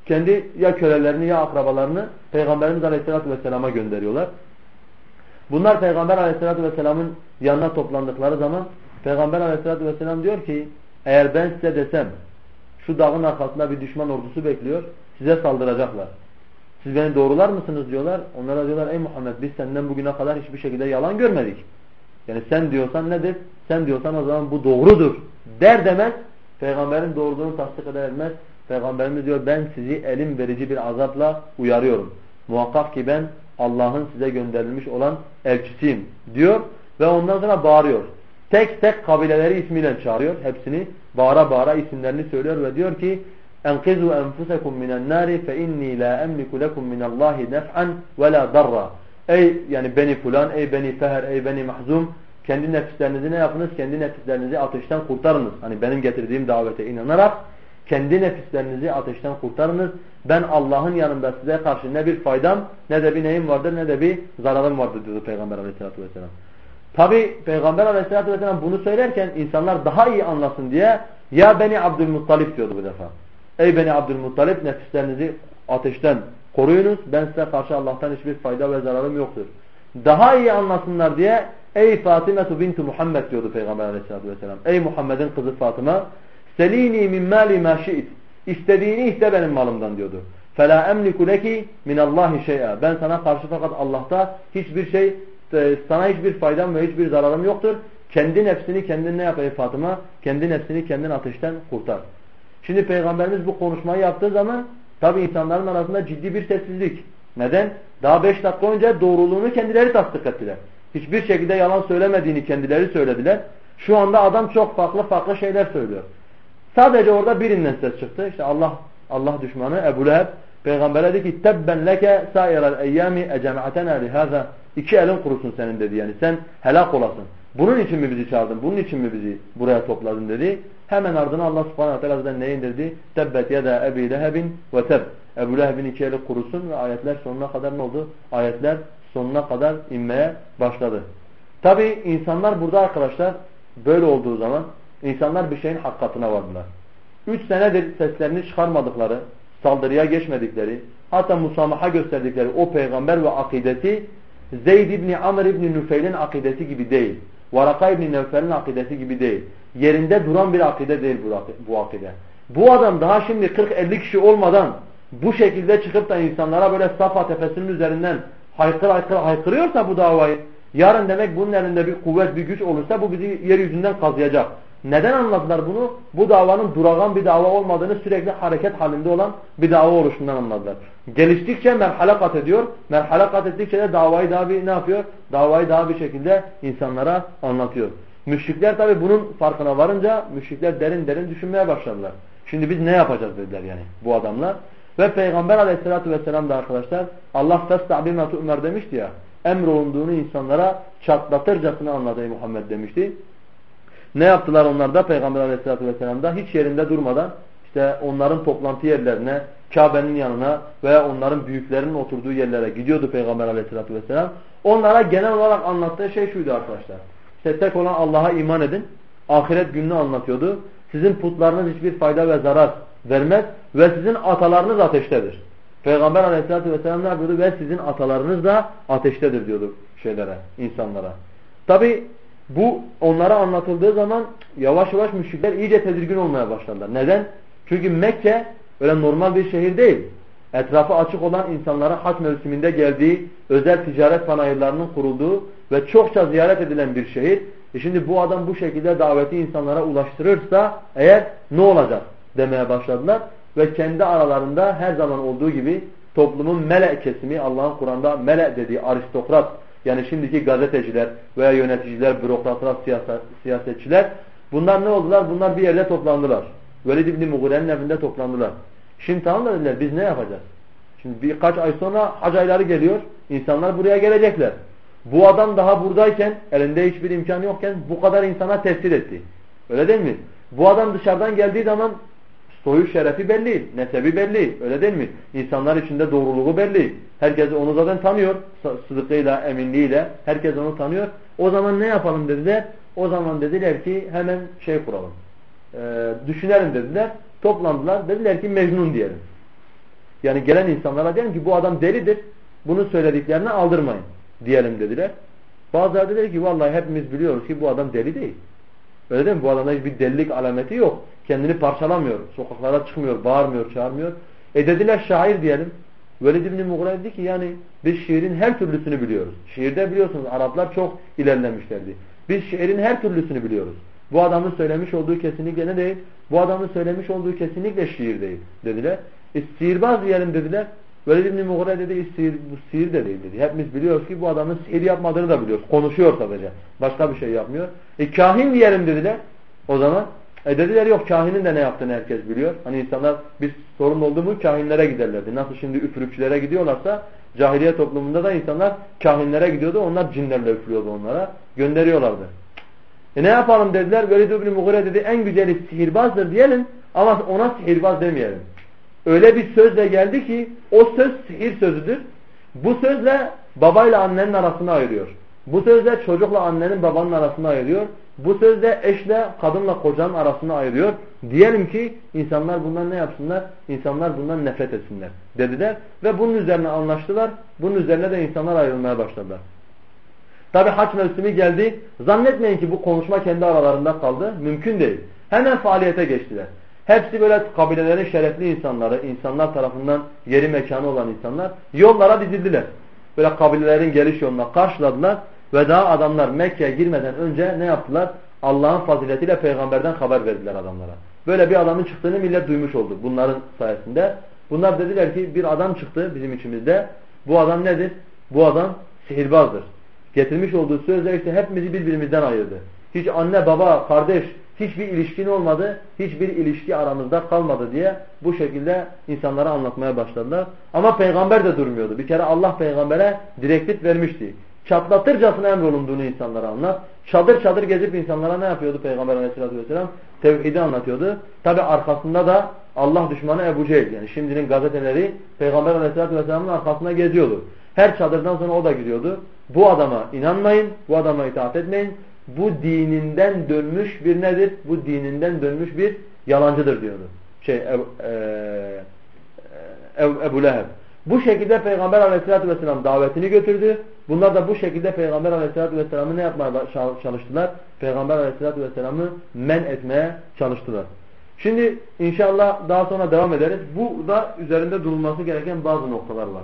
kendi ya kölelerini ya akrabalarını Peygamberimiz Aleyhisselatü Vesselam'a gönderiyorlar. Bunlar Peygamber Aleyhisselatü Vesselam'ın yanına toplandıkları zaman Peygamber Aleyhisselatü Vesselam diyor ki eğer ben size desem şu dağın arkasında bir düşman ordusu bekliyor size saldıracaklar. Siz beni doğrular mısınız diyorlar. Onlara diyorlar ey Muhammed biz senden bugüne kadar hiçbir şekilde yalan görmedik. Yani sen diyorsan nedir? Sen diyorsan o zaman bu doğrudur. Der demez peygamberin doğruluğunu tasdik eder etmez. Peygamberimiz diyor ben sizi elim verici bir azapla uyarıyorum. Muhakkak ki ben Allah'ın size gönderilmiş olan elçisiyim diyor ve ondan sonra bağırıyor. Tek tek kabileleri ismiyle çağırıyor hepsini. Bağıra bağıra isimlerini söylüyor ve diyor ki enqizu enfusakum minen nari fe inni la emliku lekum minallahi nef'an ve la darra. Ey yani beni fulan, ey beni feher, ey beni mahzum kendi nefislerinizi ne yapınız? Kendi nefislerinizi ateşten kurtarınız. Hani benim getirdiğim davete inanarak kendi nefislerinizi ateşten kurtarınız. Ben Allah'ın yanında size karşı ne bir faydam ne de bir neyim vardır ne de bir zararım vardır diyordu Peygamber aleyhissalatü vesselam. Tabi Peygamber aleyhissalatü vesselam bunu söylerken insanlar daha iyi anlasın diye ya beni Abdülmuttalip diyordu bu defa. Ey beni Abdülmuttalip nefislerinizi ateşten koruyunuz. Ben size karşı Allah'tan hiçbir fayda ve zararım yoktur. Daha iyi anlasınlar diye ey Fatıma bintu Muhammed diyordu Peygamber aleyhissalatü vesselam. Ey Muhammed'in kızı Fatıma Selini min mali ma şi'it. İstediğini iste benim malımdan diyordu. Fela emliku leki min Allahi şey'a. Ben sana karşı fakat Allah'ta hiçbir şey e, sana hiçbir faydam ve hiçbir zararım yoktur. Kendi nefsini kendin ne yapayım Fatıma? Kendi nefsini kendin ateşten kurtar. Şimdi Peygamberimiz bu konuşmayı yaptığı zaman tabi insanların arasında ciddi bir sessizlik. Neden? Daha beş dakika önce doğruluğunu kendileri tasdik ettiler. Hiçbir şekilde yalan söylemediğini kendileri söylediler. Şu anda adam çok farklı farklı şeyler söylüyor. Sadece orada birinden ses çıktı. İşte Allah Allah düşmanı Ebu Leheb Peygamber'e dedi ki tebben leke sairel eyyami ecema'tena lihaza iki elin kurusun senin dedi yani sen helak olasın. Bunun için mi bizi çağırdın? Bunun için mi bizi buraya topladın dedi. Hemen ardına Allah subhanahu teala zaten ne indirdi? Tebbet yeda ebi lehebin ve teb. Ebu Leheb'in iki eli kurusun ve ayetler sonuna kadar ne oldu? Ayetler sonuna kadar inmeye başladı. Tabi insanlar burada arkadaşlar böyle olduğu zaman İnsanlar bir şeyin hakikatine vardılar. Üç senedir seslerini çıkarmadıkları, saldırıya geçmedikleri, hatta musamaha gösterdikleri o peygamber ve akideti Zeyd ibn Amr ibn Nüfeyl'in akidesi gibi değil. Varaka ibn Nevfel'in akidesi gibi değil. Yerinde duran bir akide değil bu akide. Bu adam daha şimdi 40-50 kişi olmadan bu şekilde çıkıp da insanlara böyle Safa tepesinin üzerinden haykır haykır haykırıyorsa bu davayı yarın demek bunun elinde bir kuvvet bir güç olursa bu bizi yeryüzünden kazıyacak. Neden anladılar bunu? Bu davanın duragan bir dava olmadığını sürekli hareket halinde olan bir dava oluşundan anladılar. Geliştikçe merhale kat ediyor. Merhale kat ettikçe de davayı daha bir ne yapıyor? Davayı daha bir şekilde insanlara anlatıyor. Müşrikler tabi bunun farkına varınca müşrikler derin derin düşünmeye başladılar. Şimdi biz ne yapacağız dediler yani bu adamlar. Ve Peygamber aleyhissalatü vesselam da arkadaşlar Allah festa'bime tu'mer demişti ya emrolunduğunu insanlara çatlatırcasına anladı Muhammed demişti. Ne yaptılar onlar da Peygamber aleyhissalatü vesselam da hiç yerinde durmadan işte onların toplantı yerlerine, Kabe'nin yanına veya onların büyüklerinin oturduğu yerlere gidiyordu Peygamber aleyhissalatü vesselam. Onlara genel olarak anlattığı şey şuydu arkadaşlar. İşte tek olan Allah'a iman edin. Ahiret gününü anlatıyordu. Sizin putlarınız hiçbir fayda ve zarar vermez ve sizin atalarınız ateştedir. Peygamber aleyhissalatü vesselam ne yapıyordu? Ve sizin atalarınız da ateştedir diyordu şeylere, insanlara. Tabi bu onlara anlatıldığı zaman yavaş yavaş müşrikler iyice tedirgin olmaya başladılar. Neden? Çünkü Mekke öyle normal bir şehir değil. Etrafı açık olan insanlara haç mevsiminde geldiği, özel ticaret panayırlarının kurulduğu ve çokça ziyaret edilen bir şehir. E şimdi bu adam bu şekilde daveti insanlara ulaştırırsa eğer ne olacak demeye başladılar. Ve kendi aralarında her zaman olduğu gibi toplumun mele kesimi Allah'ın Kur'an'da mele dediği aristokrat yani şimdiki gazeteciler veya yöneticiler, bürokratlar, siyasetçiler bunlar ne oldular? Bunlar bir yerde toplandılar. Velid İbni Mughire'nin evinde toplandılar. Şimdi tamam da dediler biz ne yapacağız? Şimdi birkaç ay sonra hac ayları geliyor. İnsanlar buraya gelecekler. Bu adam daha buradayken elinde hiçbir imkan yokken bu kadar insana tesir etti. Öyle değil mi? Bu adam dışarıdan geldiği zaman soyu şerefi belli, nesebi belli. Öyle değil mi? İnsanlar içinde doğruluğu belli. Herkes onu zaten tanıyor. Sıdıkıyla, eminliğiyle. Herkes onu tanıyor. O zaman ne yapalım dediler. O zaman dediler ki hemen şey kuralım. Ee, düşünelim dediler. Toplandılar. Dediler ki Mecnun diyelim. Yani gelen insanlara diyelim ki bu adam delidir. Bunu söylediklerine aldırmayın diyelim dediler. Bazıları dediler ki vallahi hepimiz biliyoruz ki bu adam deli değil. Öyle değil mi? Bu adamda hiçbir delilik alameti yok. Kendini parçalamıyor. Sokaklara çıkmıyor, bağırmıyor, çağırmıyor. E dediler şair diyelim. Velid İbni Mughra dedi ki yani biz şiirin her türlüsünü biliyoruz. Şiirde biliyorsunuz Araplar çok ilerlemişlerdi. Biz şiirin her türlüsünü biliyoruz. Bu adamın söylemiş olduğu kesinlikle ne değil? Bu adamın söylemiş olduğu kesinlikle şiir değil dediler. E, sihirbaz diyelim dediler. Velid İbni Mughre dedi sihir, bu sihir de değil dedi. Hepimiz biliyoruz ki bu adamın sihir yapmadığını da biliyoruz. Konuşuyor sadece. Başka bir şey yapmıyor. E kahin diyelim dediler. O zaman e dediler yok kahinin de ne yaptığını herkes biliyor. Hani insanlar bir sorun oldu mu kahinlere giderlerdi. Nasıl şimdi üfürükçülere gidiyorlarsa cahiliye toplumunda da insanlar kahinlere gidiyordu. Onlar cinlerle üflüyordu onlara. Gönderiyorlardı. E ne yapalım dediler. Velid ibn Mughire dedi en güzeli sihirbazdır diyelim ama ona sihirbaz demeyelim. Öyle bir sözle geldi ki o söz sihir sözüdür. Bu sözle babayla annenin arasını ayırıyor. Bu sözle çocukla annenin babanın arasını ayırıyor. Bu sözle eşle kadınla kocanın arasını ayırıyor. Diyelim ki insanlar bundan ne yapsınlar? İnsanlar bundan nefret etsinler dediler. Ve bunun üzerine anlaştılar. Bunun üzerine de insanlar ayrılmaya başladılar. Tabi haç mevsimi geldi. Zannetmeyin ki bu konuşma kendi aralarında kaldı. Mümkün değil. Hemen faaliyete geçtiler. Hepsi böyle kabilelerin şerefli insanları, insanlar tarafından yeri mekanı olan insanlar yollara dizildiler. Böyle kabilelerin geliş yoluna karşıladılar ve daha adamlar Mekke'ye girmeden önce ne yaptılar? Allah'ın faziletiyle peygamberden haber verdiler adamlara. Böyle bir adamın çıktığını millet duymuş oldu bunların sayesinde. Bunlar dediler ki bir adam çıktı bizim içimizde. Bu adam nedir? Bu adam sihirbazdır. Getirmiş olduğu sözler işte hepimizi birbirimizden ayırdı. Hiç anne, baba, kardeş hiçbir ilişkin olmadı, hiçbir ilişki aramızda kalmadı diye bu şekilde insanlara anlatmaya başladılar. Ama peygamber de durmuyordu. Bir kere Allah peygambere direktif vermişti. Çatlatırcasına emrolunduğunu insanlara anlat. Çadır çadır gezip insanlara ne yapıyordu Peygamber aleyhissalatü vesselam? Tevhidi anlatıyordu. Tabi arkasında da Allah düşmanı Ebu Cehil. Yani şimdinin gazeteleri Peygamber aleyhissalatü vesselamın arkasında geziyordu. Her çadırdan sonra o da gidiyordu. Bu adama inanmayın, bu adama itaat etmeyin. Bu dininden dönmüş bir nedir? Bu dininden dönmüş bir yalancıdır diyordu. Şey Ebu, e, e, Ebu Leheb. Bu şekilde Peygamber aleyhissalatü vesselam davetini götürdü. Bunlar da bu şekilde Peygamber aleyhissalatü vesselam'ı ne yapmaya çalıştılar? Peygamber aleyhissalatü vesselam'ı men etmeye çalıştılar. Şimdi inşallah daha sonra devam ederiz. Bu da üzerinde durulması gereken bazı noktalar var.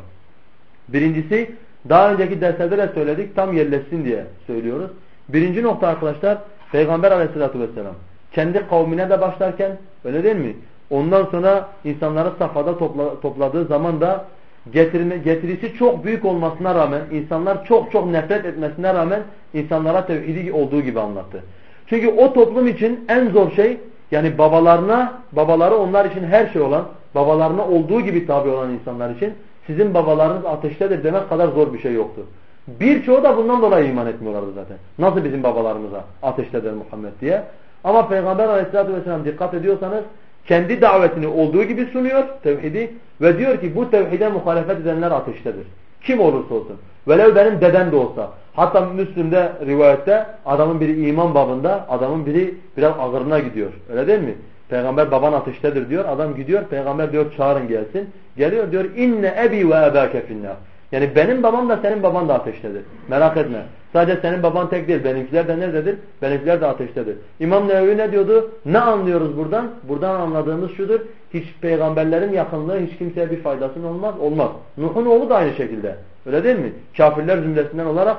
Birincisi daha önceki derslerde de söyledik tam yerleşsin diye söylüyoruz. Birinci nokta arkadaşlar Peygamber aleyhissalatü vesselam kendi kavmine de başlarken öyle değil mi? Ondan sonra insanları safhada topla, topladığı zaman da getirme, getirisi çok büyük olmasına rağmen insanlar çok çok nefret etmesine rağmen insanlara tevhidi olduğu gibi anlattı. Çünkü o toplum için en zor şey yani babalarına, babaları onlar için her şey olan, babalarına olduğu gibi tabi olan insanlar için sizin babalarınız ateştedir demek kadar zor bir şey yoktu. Birçoğu da bundan dolayı iman etmiyorlardı zaten. Nasıl bizim babalarımıza ateştedir Muhammed diye. Ama Peygamber aleyhissalatü vesselam dikkat ediyorsanız kendi davetini olduğu gibi sunuyor tevhidi ve diyor ki bu tevhide muhalefet edenler ateştedir. Kim olursa olsun. Velev benim dedem de olsa. Hatta Müslüm'de rivayette adamın biri iman babında adamın biri biraz ağırına gidiyor. Öyle değil mi? Peygamber baban ateştedir diyor. Adam gidiyor. Peygamber diyor çağırın gelsin. Geliyor diyor inne ebi ve ebâke finnâr. Yani benim babam da senin baban da ateştedir. Merak etme. Sadece senin baban tek değil. Benimkiler de nerededir? Benimkiler de ateştedir. İmam Nevevi ne diyordu? Ne anlıyoruz buradan? Buradan anladığımız şudur. Hiç peygamberlerin yakınlığı hiç kimseye bir faydasının olmaz. Olmaz. Nuh'un oğlu da aynı şekilde. Öyle değil mi? Kafirler zümresinden olarak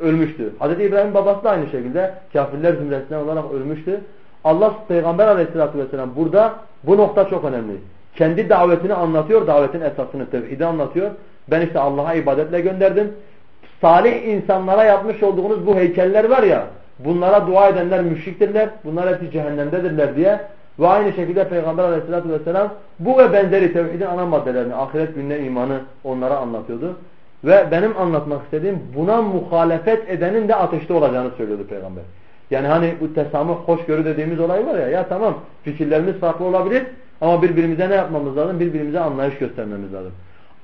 ölmüştü. Hazreti İbrahim babası da aynı şekilde kafirler zümresinden olarak ölmüştü. Allah Peygamber aleyhissalatü vesselam burada bu nokta çok önemli. Kendi davetini anlatıyor, davetin esasını, tevhidi anlatıyor. Ben işte Allah'a ibadetle gönderdim. Salih insanlara yapmış olduğunuz bu heykeller var ya, bunlara dua edenler müşriktirler, bunlar hepsi cehennemdedirler diye ve aynı şekilde Peygamber aleyhissalatü vesselam bu ve benzeri tevhidin ana maddelerini, ahiret gününe imanı onlara anlatıyordu. Ve benim anlatmak istediğim buna muhalefet edenin de ateşte olacağını söylüyordu Peygamber. Yani hani bu tesamüh hoşgörü dediğimiz olay var ya, ya tamam fikirlerimiz farklı olabilir ama birbirimize ne yapmamız lazım? Birbirimize anlayış göstermemiz lazım.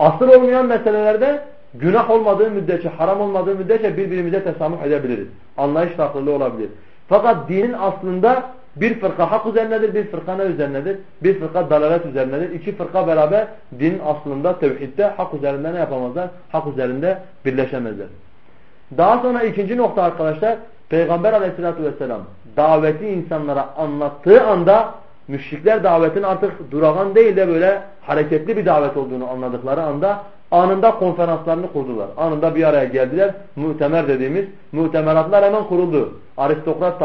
Asıl olmayan meselelerde günah olmadığı müddetçe, haram olmadığı müddetçe birbirimize tesamüh edebiliriz. Anlayış farklılığı olabilir. Fakat dinin aslında bir fırka hak üzerinedir, bir fırka ne üzerinedir? Bir fırka dalalet üzerinedir. İki fırka beraber dinin aslında tevhidde hak üzerinde ne yapamazlar? Hak üzerinde birleşemezler. Daha sonra ikinci nokta arkadaşlar, Peygamber aleyhissalatü vesselam daveti insanlara anlattığı anda müşrikler davetin artık duragan değil de böyle hareketli bir davet olduğunu anladıkları anda anında konferanslarını kurdular. Anında bir araya geldiler. Mütemer dediğimiz mütemeratlar hemen kuruldu. Aristokrat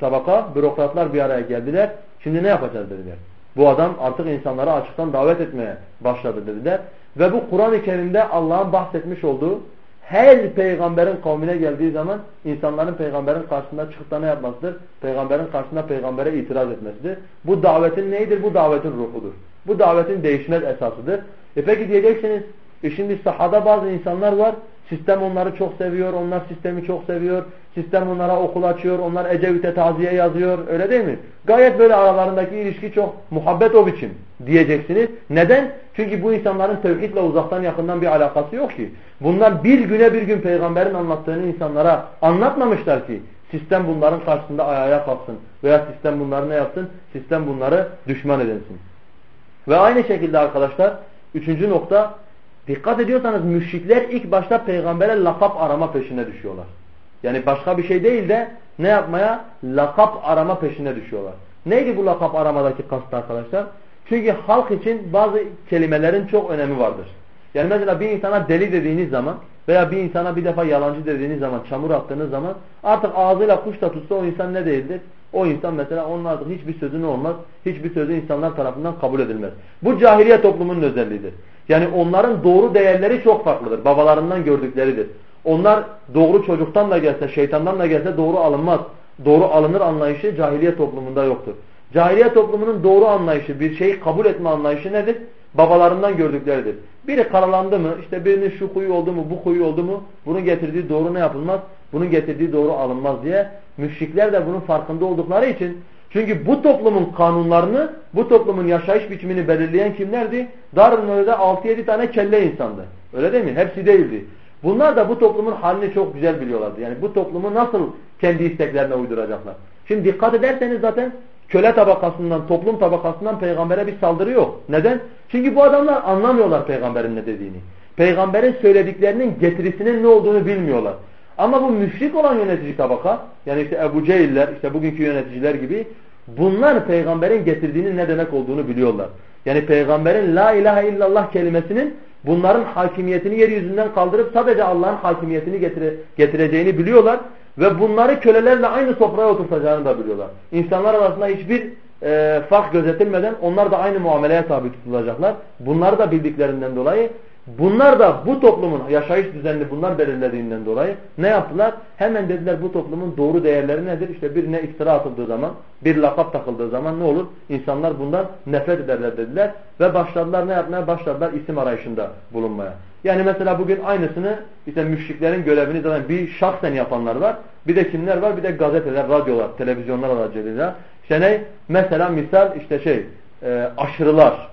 tabaka, bürokratlar bir araya geldiler. Şimdi ne yapacağız dediler. Bu adam artık insanları açıktan davet etmeye başladı dediler. Ve bu Kur'an-ı Kerim'de Allah'ın bahsetmiş olduğu her peygamberin kavmine geldiği zaman insanların peygamberin karşısında çıkıp ne yapmasıdır? Peygamberin karşısında peygambere itiraz etmesidir. Bu davetin neydir? Bu davetin ruhudur. Bu davetin değişmez esasıdır. E peki diyeceksiniz e şimdi sahada bazı insanlar var. Sistem onları çok seviyor. Onlar sistemi çok seviyor. Sistem onlara okul açıyor. Onlar Ecevit'e taziye yazıyor. Öyle değil mi? Gayet böyle aralarındaki ilişki çok muhabbet o biçim diyeceksiniz. Neden? Çünkü bu insanların tevhidle uzaktan yakından bir alakası yok ki. Bunlar bir güne bir gün peygamberin anlattığını insanlara anlatmamışlar ki. Sistem bunların karşısında ayağa kalksın. Veya sistem bunları ne yapsın? Sistem bunları düşman edinsin. Ve aynı şekilde arkadaşlar üçüncü nokta Dikkat ediyorsanız müşrikler ilk başta peygambere lakap arama peşine düşüyorlar. Yani başka bir şey değil de ne yapmaya? Lakap arama peşine düşüyorlar. Neydi bu lakap aramadaki kast arkadaşlar? Çünkü halk için bazı kelimelerin çok önemi vardır. Yani mesela bir insana deli dediğiniz zaman veya bir insana bir defa yalancı dediğiniz zaman, çamur attığınız zaman artık ağzıyla kuş da tutsa o insan ne değildir? O insan mesela onun artık hiçbir sözü ne olmaz? Hiçbir sözü insanlar tarafından kabul edilmez. Bu cahiliye toplumunun özelliğidir. Yani onların doğru değerleri çok farklıdır. Babalarından gördükleridir. Onlar doğru çocuktan da gelse, şeytandan da gelse doğru alınmaz. Doğru alınır anlayışı cahiliye toplumunda yoktur. Cahiliye toplumunun doğru anlayışı, bir şeyi kabul etme anlayışı nedir? Babalarından gördükleridir. Biri karalandı mı, işte birinin şu kuyu oldu mu, bu kuyu oldu mu, bunun getirdiği doğru ne yapılmaz? Bunun getirdiği doğru alınmaz diye müşrikler de bunun farkında oldukları için çünkü bu toplumun kanunlarını, bu toplumun yaşayış biçimini belirleyen kimlerdi? Darwin'de 6-7 tane kelle insandı. Öyle değil mi? Hepsi değildi. Bunlar da bu toplumun halini çok güzel biliyorlardı. Yani bu toplumu nasıl kendi isteklerine uyduracaklar. Şimdi dikkat ederseniz zaten köle tabakasından, toplum tabakasından peygambere bir saldırı yok. Neden? Çünkü bu adamlar anlamıyorlar peygamberin ne dediğini. Peygamberin söylediklerinin getirisinin ne olduğunu bilmiyorlar. Ama bu müşrik olan yönetici tabaka yani işte Ebu Cehiller işte bugünkü yöneticiler gibi bunlar peygamberin getirdiğinin ne demek olduğunu biliyorlar. Yani peygamberin la ilahe illallah kelimesinin bunların hakimiyetini yeryüzünden kaldırıp sadece Allah'ın hakimiyetini getire, getireceğini biliyorlar ve bunları kölelerle aynı sofraya oturtacağını da biliyorlar. İnsanlar arasında hiçbir e, fark gözetilmeden onlar da aynı muameleye tabi tutulacaklar. Bunları da bildiklerinden dolayı Bunlar da bu toplumun yaşayış düzenini bunlar belirlediğinden dolayı ne yaptılar? Hemen dediler bu toplumun doğru değerleri nedir? İşte birine iftira atıldığı zaman, bir lakap takıldığı zaman ne olur? İnsanlar bundan nefret ederler dediler. Ve başladılar ne yapmaya? Başladılar isim arayışında bulunmaya. Yani mesela bugün aynısını işte müşriklerin görevini zaten bir şahsen yapanlar var. Bir de kimler var? Bir de gazeteler, radyolar, televizyonlar aracılığıyla. İşte ne? Mesela misal işte şey e, aşırılar.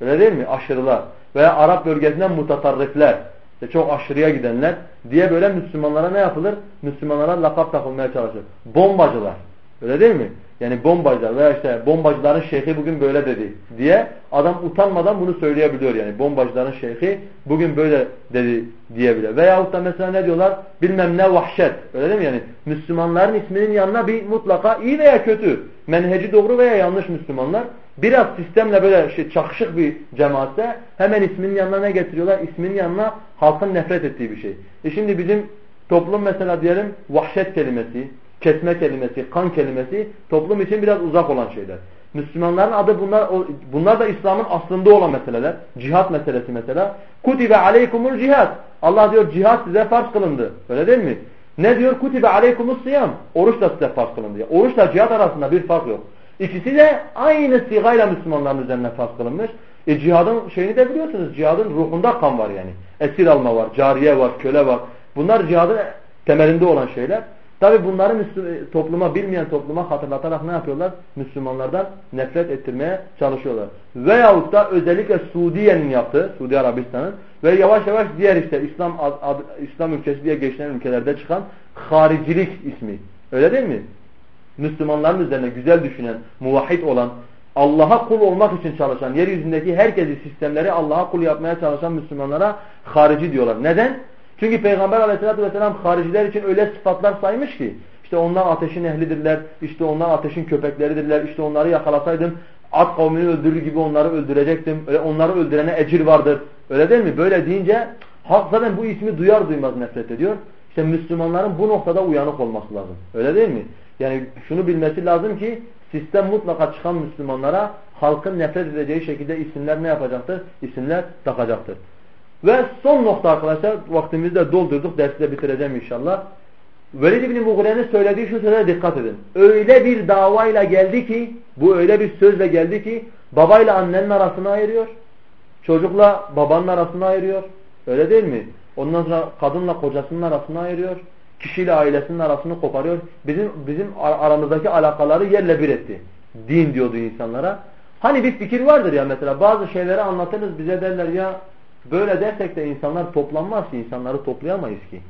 Öyle değil mi? Aşırılar veya Arap bölgesinden mutatarrifler, işte çok aşırıya gidenler diye böyle Müslümanlara ne yapılır? Müslümanlara lakap takılmaya çalışır. Bombacılar. Öyle değil mi? Yani bombacılar veya işte bombacıların şeyhi bugün böyle dedi diye adam utanmadan bunu söyleyebiliyor yani. Bombacıların şeyhi bugün böyle dedi diyebilir. Veyahut da mesela ne diyorlar? Bilmem ne vahşet. Öyle değil mi yani? Müslümanların isminin yanına bir mutlaka iyi veya kötü. Menheci doğru veya yanlış Müslümanlar. Biraz sistemle böyle şey, çakışık bir cemaatte hemen isminin yanına ne getiriyorlar? İsminin yanına halkın nefret ettiği bir şey. E şimdi bizim toplum mesela diyelim vahşet kelimesi, kesme kelimesi, kan kelimesi toplum için biraz uzak olan şeyler. Müslümanların adı bunlar bunlar da İslam'ın aslında olan meseleler. Cihat meselesi mesela. Kutibe aleykumul cihat. Allah diyor cihat size farz kılındı. Öyle değil mi? Ne diyor? Kutibe aleykumus siyam. Oruç da size farz kılındı. Oruçla cihat arasında bir fark yok. İkisi de aynı sigayla Müslümanların üzerine farz kılınmış. E cihadın şeyini de biliyorsunuz. Cihadın ruhunda kan var yani. Esir alma var, cariye var, köle var. Bunlar cihadın temelinde olan şeyler. Tabi bunları e, topluma, bilmeyen topluma hatırlatarak ne yapıyorlar? Müslümanlardan nefret ettirmeye çalışıyorlar. Veyahut da özellikle Suudiye'nin yaptığı, Suudi Arabistan'ın ve yavaş yavaş diğer işte İslam ad, ad, İslam ülkesi diye geçinen ülkelerde çıkan haricilik ismi. Öyle değil mi? Müslümanların üzerine güzel düşünen, muvahhid olan, Allah'a kul olmak için çalışan, yeryüzündeki herkesi sistemleri Allah'a kul yapmaya çalışan Müslümanlara harici diyorlar. Neden? Çünkü Peygamber aleyhissalatü vesselam hariciler için öyle sıfatlar saymış ki işte onlar ateşin ehlidirler, işte onlar ateşin köpekleridirler, işte onları yakalasaydım at kavmini öldürür gibi onları öldürecektim. Öyle onları öldürene ecir vardır. Öyle değil mi? Böyle deyince halk zaten bu ismi duyar duymaz nefret ediyor. İşte Müslümanların bu noktada uyanık olması lazım. Öyle değil mi? Yani şunu bilmesi lazım ki sistem mutlaka çıkan Müslümanlara halkın nefret edeceği şekilde isimler ne yapacaktır? İsimler takacaktır. Ve son nokta arkadaşlar vaktimizi de doldurduk. Dersi de bitireceğim inşallah. Velid İbni Mughire'nin söylediği şu söze dikkat edin. Öyle bir davayla geldi ki bu öyle bir sözle geldi ki babayla annenin arasını ayırıyor. Çocukla babanın arasını ayırıyor. Öyle değil mi? Ondan sonra kadınla kocasının arasını ayırıyor. Kişiyle ailesinin arasını koparıyor. Bizim bizim aramızdaki alakaları yerle bir etti. Din diyordu insanlara. Hani bir fikir vardır ya mesela bazı şeyleri anlatırız bize derler ya böyle dersek de insanlar toplanmaz ki insanları toplayamayız ki.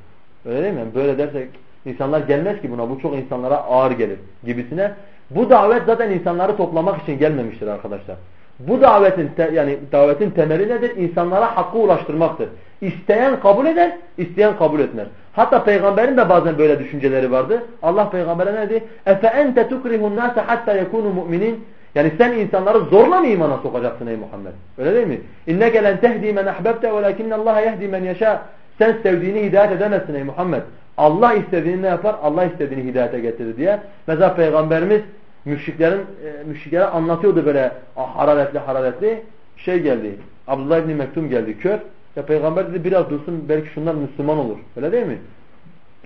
Öyle değil mi? Böyle dersek insanlar gelmez ki buna bu çok insanlara ağır gelir gibisine. Bu davet zaten insanları toplamak için gelmemiştir arkadaşlar. Bu davetin te, yani davetin temeli nedir? İnsanlara hakkı ulaştırmaktır. İsteyen kabul eder, isteyen kabul etmez. Hatta peygamberin de bazen böyle düşünceleri vardı. Allah peygambere ne dedi? Efe ente tukrihun nase hatta yekunu mu'minin. Yani sen insanları zorla mı imana sokacaksın ey Muhammed? Öyle değil mi? İnneke len tehdi men ahbebte velakinne Allah yehdi men yeşâ. Sen sevdiğini hidayet edemezsin ey Muhammed. Allah istediğini ne yapar? Allah istediğini hidayete getirir diye. Mesela peygamberimiz müşriklerin e, müşriklere anlatıyordu böyle hararetli hararetli. Şey geldi. Abdullah İbni Mektum geldi kör. Ya peygamber dedi biraz dursun belki şunlar Müslüman olur. Öyle değil mi?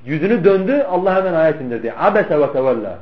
Yüzünü döndü Allah hemen ayet indirdi. Abese ve tevella.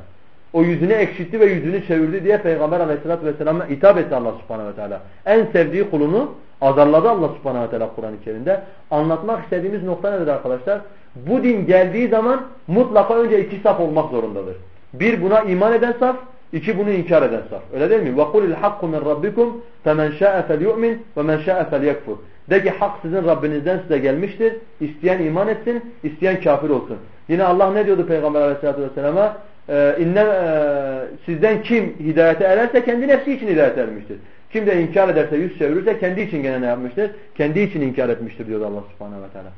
O yüzünü ekşitti ve yüzünü çevirdi diye Peygamber aleyhissalatü vesselam'a hitap etti Allah subhanahu ve teala. En sevdiği kulunu azarladı Allah subhanahu ve teala Kur'an-ı Kerim'de. Anlatmak istediğimiz nokta nedir arkadaşlar? Bu din geldiği zaman mutlaka önce iki saf olmak zorundadır. Bir buna iman eden saf, iki bunu inkar eden saf. Öyle değil mi? وَقُلِ الْحَقُّ مِنْ رَبِّكُمْ فَمَنْ شَاءَ فَلْيُؤْمِنْ وَمَنْ شَاءَ فَلْيَكْفُرْ de ki hak sizin Rabbinizden size gelmiştir. İsteyen iman etsin, isteyen kafir olsun. Yine Allah ne diyordu Peygamber aleyhissalatü vesselama? Ee, inne, e, sizden kim hidayete ererse kendi nefsi için hidayete ermiştir. Kim de inkar ederse yüz çevirirse kendi için gene ne yapmıştır? Kendi için inkar etmiştir diyor Allah subhanehu ve teala.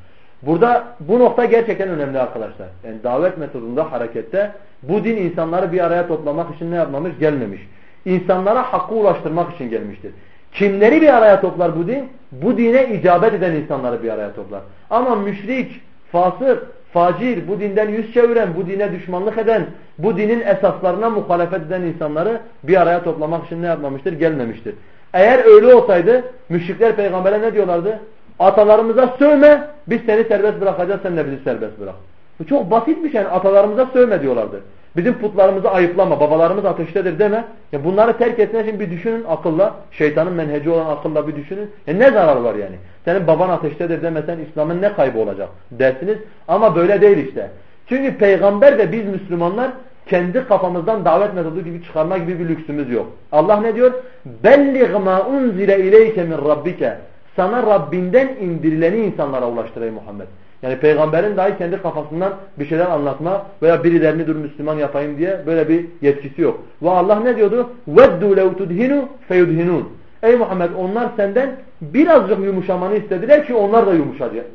Burada bu nokta gerçekten önemli arkadaşlar. Yani davet metodunda harekette bu din insanları bir araya toplamak için ne yapmamış? Gelmemiş. İnsanlara hakkı ulaştırmak için gelmiştir. Kimleri bir araya toplar bu din? Bu dine icabet eden insanları bir araya toplar. Ama müşrik, fasık, facir, bu dinden yüz çeviren, bu dine düşmanlık eden, bu dinin esaslarına muhalefet eden insanları bir araya toplamak için ne yapmamıştır? Gelmemiştir. Eğer öyle olsaydı müşrikler peygambere ne diyorlardı? Atalarımıza sövme, biz seni serbest bırakacağız, sen de bizi serbest bırak. Bu çok basit bir şey. Yani atalarımıza sövme diyorlardı. Bizim putlarımızı ayıplama, babalarımız ateştedir deme. Ya bunları terk etmek için bir düşünün akılla. Şeytanın menheci olan akılla bir düşünün. Ya ne zarar var yani? Senin baban ateştedir demesen İslam'ın ne kaybı olacak dersiniz. Ama böyle değil işte. Çünkü peygamber ve biz Müslümanlar kendi kafamızdan davet metodu gibi çıkarma gibi bir lüksümüz yok. Allah ne diyor? Belliğ ma unzile ileyke min rabbike. Sana Rabbinden indirileni insanlara ulaştırayım Muhammed. Yani peygamberin dahi kendi kafasından bir şeyler anlatma veya birilerini dur Müslüman yapayım diye böyle bir yetkisi yok. Ve Allah ne diyordu? وَدُّوا لَوْ تُدْهِنُوا فَيُدْهِنُونَ Ey Muhammed onlar senden birazcık yumuşamanı istediler ki onlar da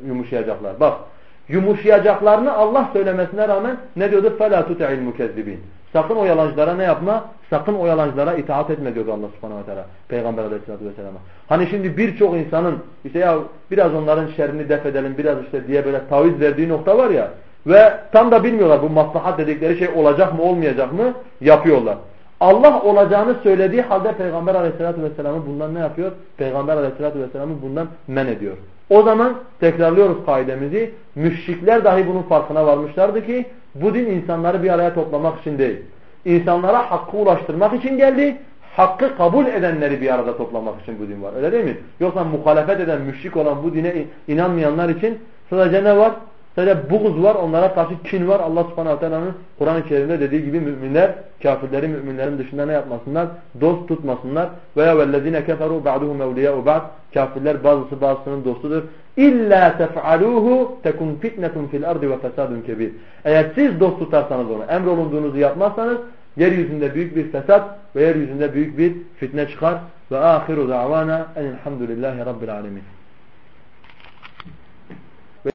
yumuşayacaklar. Bak yumuşayacaklarını Allah söylemesine rağmen ne diyordu? فَلَا تُتَعِ الْمُكَذِّبِينَ Sakın o yalancılara ne yapma? Sakın o yalancılara itaat etme diyordu Allah subhanahu ve teala. Peygamber aleyhissalatü vesselam'a. Hani şimdi birçok insanın işte ya biraz onların şerrini def edelim biraz işte diye böyle taviz verdiği nokta var ya. Ve tam da bilmiyorlar bu maslahat dedikleri şey olacak mı olmayacak mı yapıyorlar. Allah olacağını söylediği halde Peygamber aleyhissalatü vesselam'ı bundan ne yapıyor? Peygamber aleyhissalatü vesselam'ı bundan men ediyor. O zaman tekrarlıyoruz kaidemizi. Müşrikler dahi bunun farkına varmışlardı ki bu din insanları bir araya toplamak için değil. İnsanlara hakkı ulaştırmak için geldi. Hakkı kabul edenleri bir arada toplamak için bu din var. Öyle değil mi? Yoksa muhalefet eden, müşrik olan bu dine inanmayanlar için sadece ne var? Sadece buğz var, onlara karşı kin var. Allah subhanahu teala'nın Kur'an-ı Kerim'de dediği gibi müminler, kafirleri müminlerin dışında ne yapmasınlar? Dost tutmasınlar. Veya vellezine keferu ba'duhum evliya'u ba'd. Kafirler bazısı bazısının dostudur. İlla tef'aluhu tekun fitnetun fil ardi ve fesadun kebir. Eğer siz dost tutarsanız onu, emrolunduğunuzu yapmazsanız yeryüzünde büyük bir fesat ve yeryüzünde büyük bir fitne çıkar. Ve ahiru da'vana enilhamdülillahi rabbil alemin.